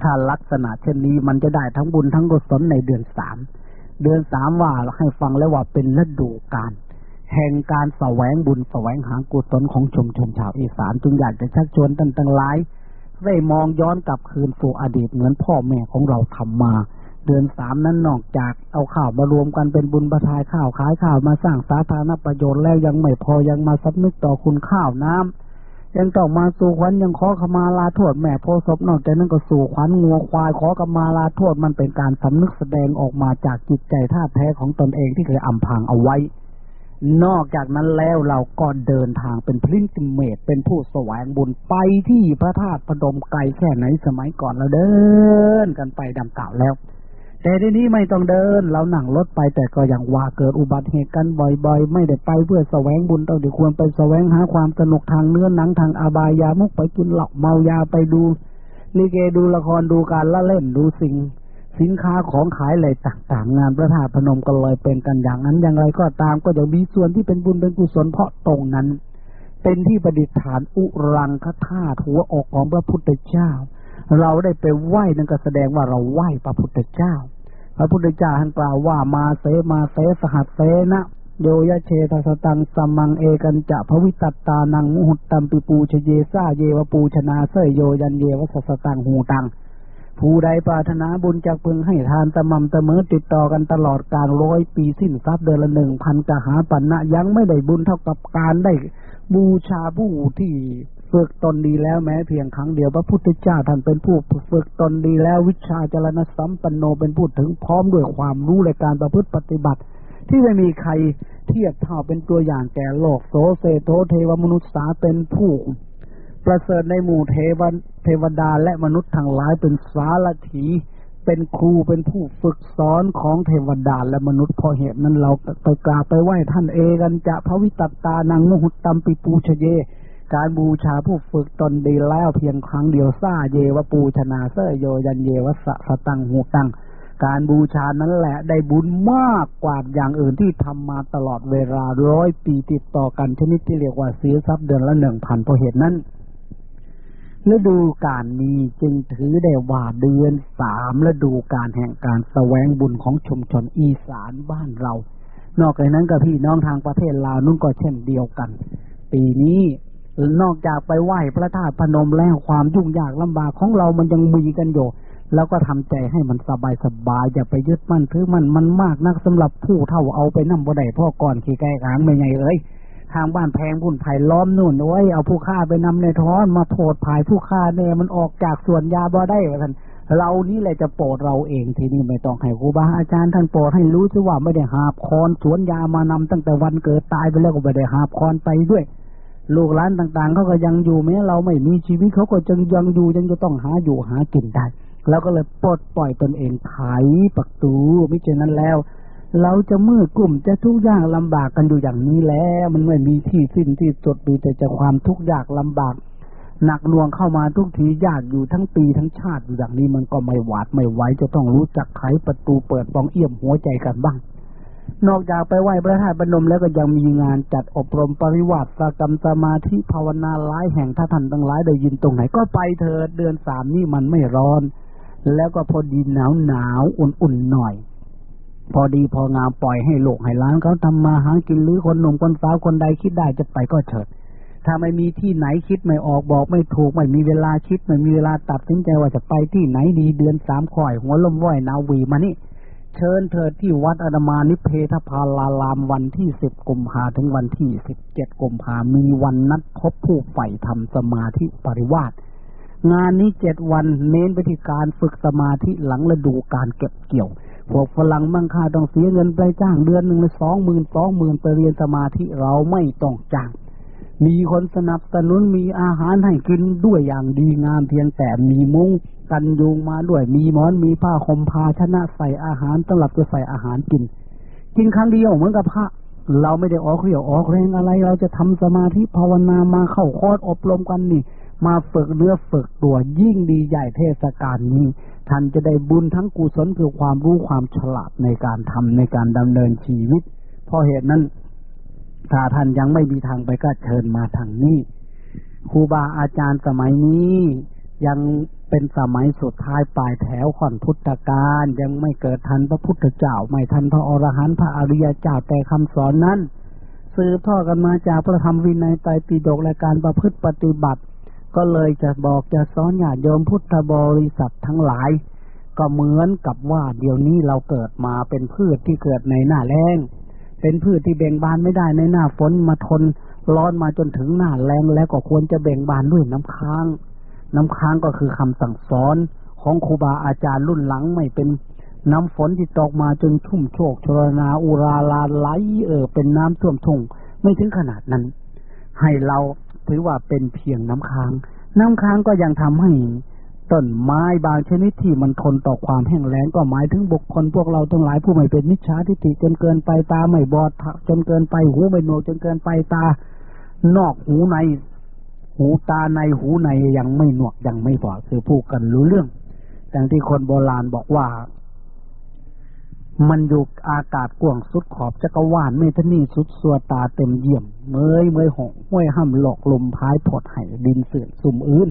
ถ้าลักษณะเช่นนี้มันจะได้ทั้งบุญทั้งกุศลในเดือนสาม เดือนสามว่าให้ฟังแล้วว่าเป็นฤดูกาลแห่งการแสวงบุญแสวงหากุศลของชมชนชาวอีสานจึงอยากจะชักชวนตั้งตั้งหลายได้มองย้อนกลับคืนสู่อดีตเหมือนพ่อแม่ของเราทำมา เดือนสามนั้นนอกจากเอาข้าวมารวมกันเป็นบุญประทายข้าวขายข้าวมาสร้างสาธารณประโยชน์แล้วยังไม่พอยังมาสำนึกต่อคุณข้าวน้ำ ยังต้องมาสู่ขวัญยังขอขมาลาโทษแม่โพศพนอกจากนั้นก็สู่ขวัญงัวควายขอขมาลาโทษมันเป็นการสำนึกแสดงออกมาจากจิตใจท่าแท้ของตนเองที่เคยอำพางเอาไว้ นอกจากนั้นแล้วเราก็เดินทางเป็นพลินติเมตเป็นผู้สวงบุญไปที่พระธาตุพนมไกลแค่ไหนสมัยก่อนเราเดินกันไปดำเก่าแล้ว แต่ทีนี้ไม่ต้องเดิน เรานั่งรถไปแต่ก็อยังว่าเกิดอุบัติเหตุกันบ่อย ๆ ไม่ได้ไปเพื่อแสวงบุญต้องดีควรไปแสวงหาความสนุกทางเนื้อหนังทางอบายามุกไปกินเหล้าเมายาไปดูลิเกดูละครดูการละเล่นดูสิ่ง สินค้าของขายอะไรต่างๆ งานพระธาตุพนมก็เลยเป็นกันอย่างนั้นอย่างไรก็ตามก็จะมีส่วนที่เป็นบุญเป็นกุศลเพราะตรงนั้น เป็นที่ประดิษฐานอุรังคธาตุหัวอกของพระพุทธเจ้า เราได้ไปไหว้นั่นก็แสดงว่าเราไหว้พระพุทธเจ้า พระพุทธเจ้าท่านกล่าวว่ามาเสมาเสสหัสเสนะโยยะเชตสตังสัมมังเอกันจะภวิตัตตานังมุหุตตัมปิปูชเยซาเยวปูชนาเสยโยยันเยวสสตังหูตัง ผู้ใดปรารถนาบุญจากพึงให้ทานตะมำตะเมอติดต่อกันตลอดการร้อยปีสิ้นทรัพย์เดือนละหนึ่งพันกหาปัญนะยังไม่ได้บุญเท่ากับการได้บูชาผู้ที่ ฝึกตนดีแล้วแม้เพียงครั้งเดียวพระพุทธเจ้าท่านเป็นผู้ฝึกตนดีแล้ววิชชาจรณสัมปันโนเป็นผู้ถึงพร้อมด้วยความรู้ในการประพฤติปฏิบัติ ที่ไม่มีใครเทียบเท่าเป็นตัวอย่างแก่โลกโสเสฏโฐเทวมนุสสาเป็นผู้ ประเสริฐในหมู่เทวเทวดาและมนุษย์ทั้งหลายเป็นสารถีเป็นครูเป็นผู้ฝึกสอนของเทวดาและมนุษย์เพราะเหตุนั้นเราไปกราบไปไหว้ท่านเอกันจะพระวิตัตตานังมหุตตัมปิปูชเย การบูชาผู้ฝึกตนดีแล้วเพียงครั้งเดียวซาเยวปูชนาเสยโยยันเยวสะสตังหูตัง การบูชานั้นแหละได้บุญมากกว่าอย่างอื่นที่ทำมาตลอดเวลาร้อยปีติดต่อกันชนิดที่เรียกว่าเสียทรัพย์เดือนละหนึ่งพันเพราะเหตุนั้นฤดูการนี้จึงถือได้ว่าเดือนสามฤดูการแห่งการแสวงบุญของชุมชนอีสานบ้านเรา นอกจากนั้นก็พี่น้องทางประเทศลาวนุ่นก็เช่นเดียวกัน ปีนี้ นอกจากไปไหว้พระธาตุพนมแล้วความยุ่งยากลำบากของเรามันยังมีกันอยู่แล้วก็ทำใจให้มันสบายสบายอย่าไปยึดมั่นถือมันมันมากนักสำหรับผู้เท่าเอาไปนั่งบ่ได้พ่อก่อนขี่ไก่หางไม่ไงเอ้ยทางบ้านแพงพุ่นไผ่ล้อมนู่นโอ้ยเอาผู้ฆ่าไปนำในท้อนมาโทษภายผู้ฆ่าเนี่ยมันออกจากส่วนยาบ่ได้ท่านเรานี่แหละจะโปรดเราเองทีนี้ไม่ต้องให้ครูบาอาจารย์ท่านโปรดให้รู้ซะว่าไม่ได้หาบคอนสวนยามานำตั้งแต่วันเกิดตายไปแล้วก็ไม่ได้หาบคอนไปด้วย ลูกหลานต่างๆเขาก็ยังอยู่แม้เราไม่มีชีวิตเขาก็ยังยังอยู่ยังจะต้องหาอยู่หากินได้แล้วก็เลยปลดปล่อยตนเองไขประตูไม่เช่นนั้นแล้ว เราจะมืดกลุ่มจะทุกข์ยากลำบากกันอยู่อย่างนี้แล้ว มันไม่มีที่สิ้นที่สุดดูแต่จะความทุกข์ยากลำบากหนักหน่วงเข้ามาทุกทียากอยู่ทั้งปีทั้งชาติอยู่อย่างนี้มันก็ไม่หวาดไม่ไหวจะต้องรู้จักไขประตูเปิดปองเอี่ยมหัวใจกันบ้าง นอกจากไปไหว้พระธาตุพนมแล้วก็ยังมีงานจัดอบรมปริวัติสกรรมสมาธิภาวนาหลายแห่งถ้าท่านตั้งหลายได้ยินตรงไหนก็ไปเถิดเดือนสามนี่มันไม่ร้อน แล้วก็พอดีหนาวหนาวอุ่นๆหน่อย พอดีพองามปล่อยให้โลกให้ล้านเขาทำมาหากินหรือคนหนุ่มคนสาวคนใดคิดได้จะไปก็เถิดถ้าไม่มีที่ไหนคิดไม่ออกบอกไม่ถูกไม่มีเวลาคิดไม่มีเวลาตัดสินใจว่าจะไปที่ไหนดีเดือนสามข่อยหัวลมว่อยนาวีมานี่ เชิญเถิดที่วัดอดมานิเพทพาลารามวันที่สิบกุมภาถึงวันที่สิบเจ็ดกุมภามีวันนัดพบผู้ใฝ่ทำสมาธิปริวาสงานนี้เจ็ดวันเน้นไปที่การฝึกสมาธิหลังฤดูการเก็บเกี่ยว พวกฝรั่งมั่งค่าต้องเสียเงินไปจ้างเดือนหนึ่งลยสองหมื่นสองหมื่นไปเรียนสมาธิเราไม่ต้องจ้าง มีคนสนับสนุนมีอาหารให้กินด้วยอย่างดีงามเพียงแต่มีมุ้ง กันยุงมาด้วย มีหมอนมีผ้าคมภาชนะใส่อาหารสำหรับจะใส่อาหารกิน กินครั้งเดียวเหมือนกับพระ เราไม่ได้ออกเรี่ยวออกแรงอะไร เราจะทำสมาธิภาวนามาเข้าคอร์สอบรมกันนี่ มาฝึกเนื้อฝึกตัวยิ่งดีใหญ่เทศกาลนี้ท่านจะได้บุญทั้งกุศลคือความรู้ความฉลาดในการทำในการดำเนินชีวิต เพราะเหตุนั้นถ้าท่านยังไม่มีทางไปก็เชิญมาทางนี้ครูบาอาจารย์สมัยนี้ยัง เป็นสมัยสุดท้ายปลายแถวขอนพุทธกาลยังไม่เกิดทันพระพุทธเจ้า ไม่ทันพระอรหันต์พระอริยเจ้าแต่คำสอนนั้นสืบทอดกันมาจากพระธรรมวินัยไตรปิฎกและการประพฤติปฏิบัติ ก็เลยจะบอกจะสอนญาติโยมพุทธบริษัททั้งหลาย ก็เหมือนกับว่าเดี๋ยวนี้เราเกิดมาเป็นพืชที่เกิดในหน้าแรงเป็นพืชที่เบ่งบานไม่ได้ในหน้าฝนมาทนร้อนมาจนถึงหน้าแรงแล้วก็ควรจะเบ่งบานด้วยน้ำค้าง น้ำค้างก็คือคำสั่งสอนของครูบาอาจารย์รุ่นหลังไม่เป็นน้ำฝนที่ตกมาจนชุ่มโชกชรนาอุราลาไหลเออเป็นน้ำท่วมทุ่งไม่ถึงขนาดนั้น ให้เราถือว่าเป็นเพียงน้ำค้าง น้ำค้างก็ยังทำให้ต้นไม้บางชนิดที่มันทนต่อความแห้งแล้งก็หมายถึงบุคคลพวกเราทั้งหลายผู้ไม่เป็นมิจฉาทิฏฐิจนเกินไปตาไม่บอดจนเกินไปหูไม่หนวกจนเกินไปตา นอกหูใน หูตาในหูในยังไม่หนวกยังไม่บอดคือพูดกันรู้เรื่องแต่ที่คนโบราณบอกว่า มันอยู่อากาศกว้างสุดขอบจักรวาลเมทนีสุดสัวตาเต็มเยี่ยมเมยเมยหงห้วยห้ำหลอกลมพายผดไห้ดินเสื่อมสุ่มอื่น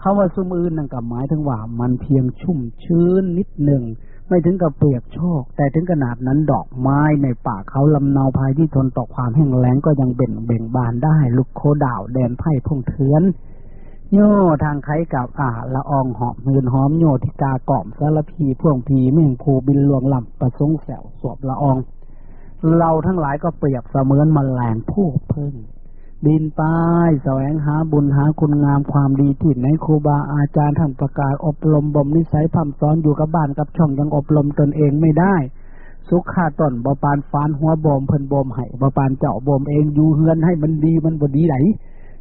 คำว่าซุ่มอื่นนั่นก็หมายถึงว่า มันเพียงชุ่มชื้นนิดหนึ่ง ไม่ถึงกับเปียกโชก แต่ถึงขนาดนั้นดอกไม้ในป่าเขาลำเนาภายที่ทนต่อความแห้งแล้งก็ยังเบ่งเบ่งบานได้ ลุกโคดาวแดนไพ่พงเทือน โย่ทางไข่กับอ่าละอองหอมมืนหอมโยทิกากล่อมสารพีพ่วงพีเม่งภูบินลวงลำประสงแสวสวบละออง เราทั้งหลายก็เปรียบเสมือนมแมลงผู้พึ่ง บินไปแสวงหาบุญหาคุณงามความดีที่ไหนครูบาอาจารย์ท่านประกาศอบรมบ่มนิสัยพัฒสอนอยู่กับบ้านกับช่องยังอบรมตนเองไม่ได้ สุขขาต้นบปานฟานหัวบ่มเพิ่นบ่มให้บปานเจาะบ่มเองอยู่เฮือนให้มันดีมันบ่ดีไหน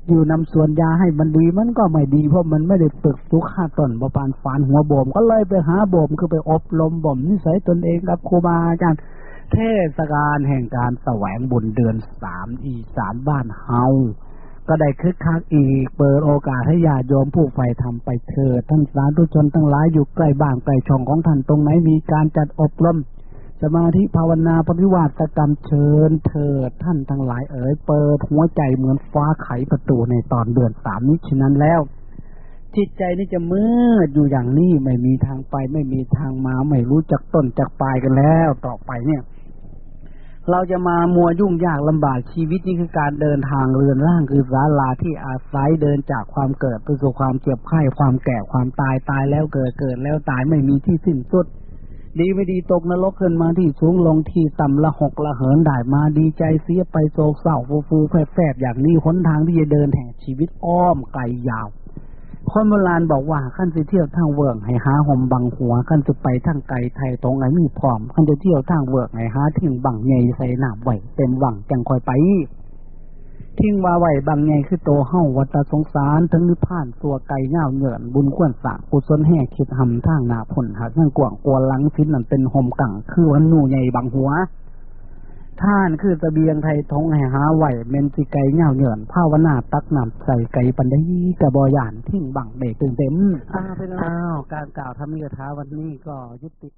อยู่นำส่วนยาให้มันดีมันก็ไม่ดีเพราะมันไม่ได้ฝึกสุขขาต้นบปานฟานหัวบ่มก็เลยไปหาบ่มคือไปอบรมบ่มนิสัยตนเองกับครูบาอาจารย์ เทศกาลแห่งการแสวงบุญเดือนสามอีสานบ้านเฮาก็ได้คึกคักอีก เปิดโอกาสให้ญาติโยมผู้ใฝ่ทำไปเถิดท่านสาธุชนทั้งหลายอยู่ใกล้บ้านใกล้ช่องของท่านตรงไหนมีการจัดอบรมสมาธิภาวนาปฏิวัติกรรมเชิญเถิดท่านทั้งหลายเอ๋ยเปิดหัวใจเหมือนฟ้าไขประตูในตอนเดือนสามนี้ฉะนั้นแล้ว จิตใจนี่จะมืดอยู่อย่างนี้ไม่มีทางไปไม่มีทางมาไม่รู้จักต้นจากปลายกันแล้ว ต่อไปเนี่ย เราจะมามัวยุ่งยากลำบากชีวิตนี่คือการเดินทางเรือนร่างคือสาลาที่อาศัยเดินจากความเกิดไปสู่ความเจ็บไข้ความแก่ความตายตายแล้วเกิดเกิดแล้วตายไม่มีที่สิ้นสุด ดีไม่ดีตกนรกขึ้นมาที่สูงลงที่ต่ำละหกละเหินได้มาดีใจเสียไปโศกเศร้าฟูฟูแฝบอย่างนี้หนทางที่จะเดินแห่งชีวิตอ้อมไกลยาว คนโบราณบอกว่าขั้นสิเที่ยวทางเวิร์กให้หาห่มบังหัวขั้นจะไปทางไกลไทยตรงไหนมีพร้อมขั้นจะเที่ยวทางเวิร์กให้หาทิ้งบังใหญ่ใส่หน้าไหวเต็มหวังจังคอยไป ทิ้งว่าไหวบังใหญ่คือโตเฮ้าวัตสงสารถึงนิพพานสัวไก่เง่าเหยื่อนบุญกวนสางกุศลแห่คิดหำทางนาผลหากนั่งกว่างกวนลังฟินนั่นเป็นห่มกังคือวันหนูใหญ่บังหัว ท่านคือสเสบียงไทยทงให้หาไหวเมนสิไก่เงาเหยื่อนภาวนาตักนำใส่ไก่ปันได้กระบอยานทิ้งบังเบกเต็มอ้าวเป็นอ้าวการกล่าวธรรมีกถาวันนี้ก็ยุติ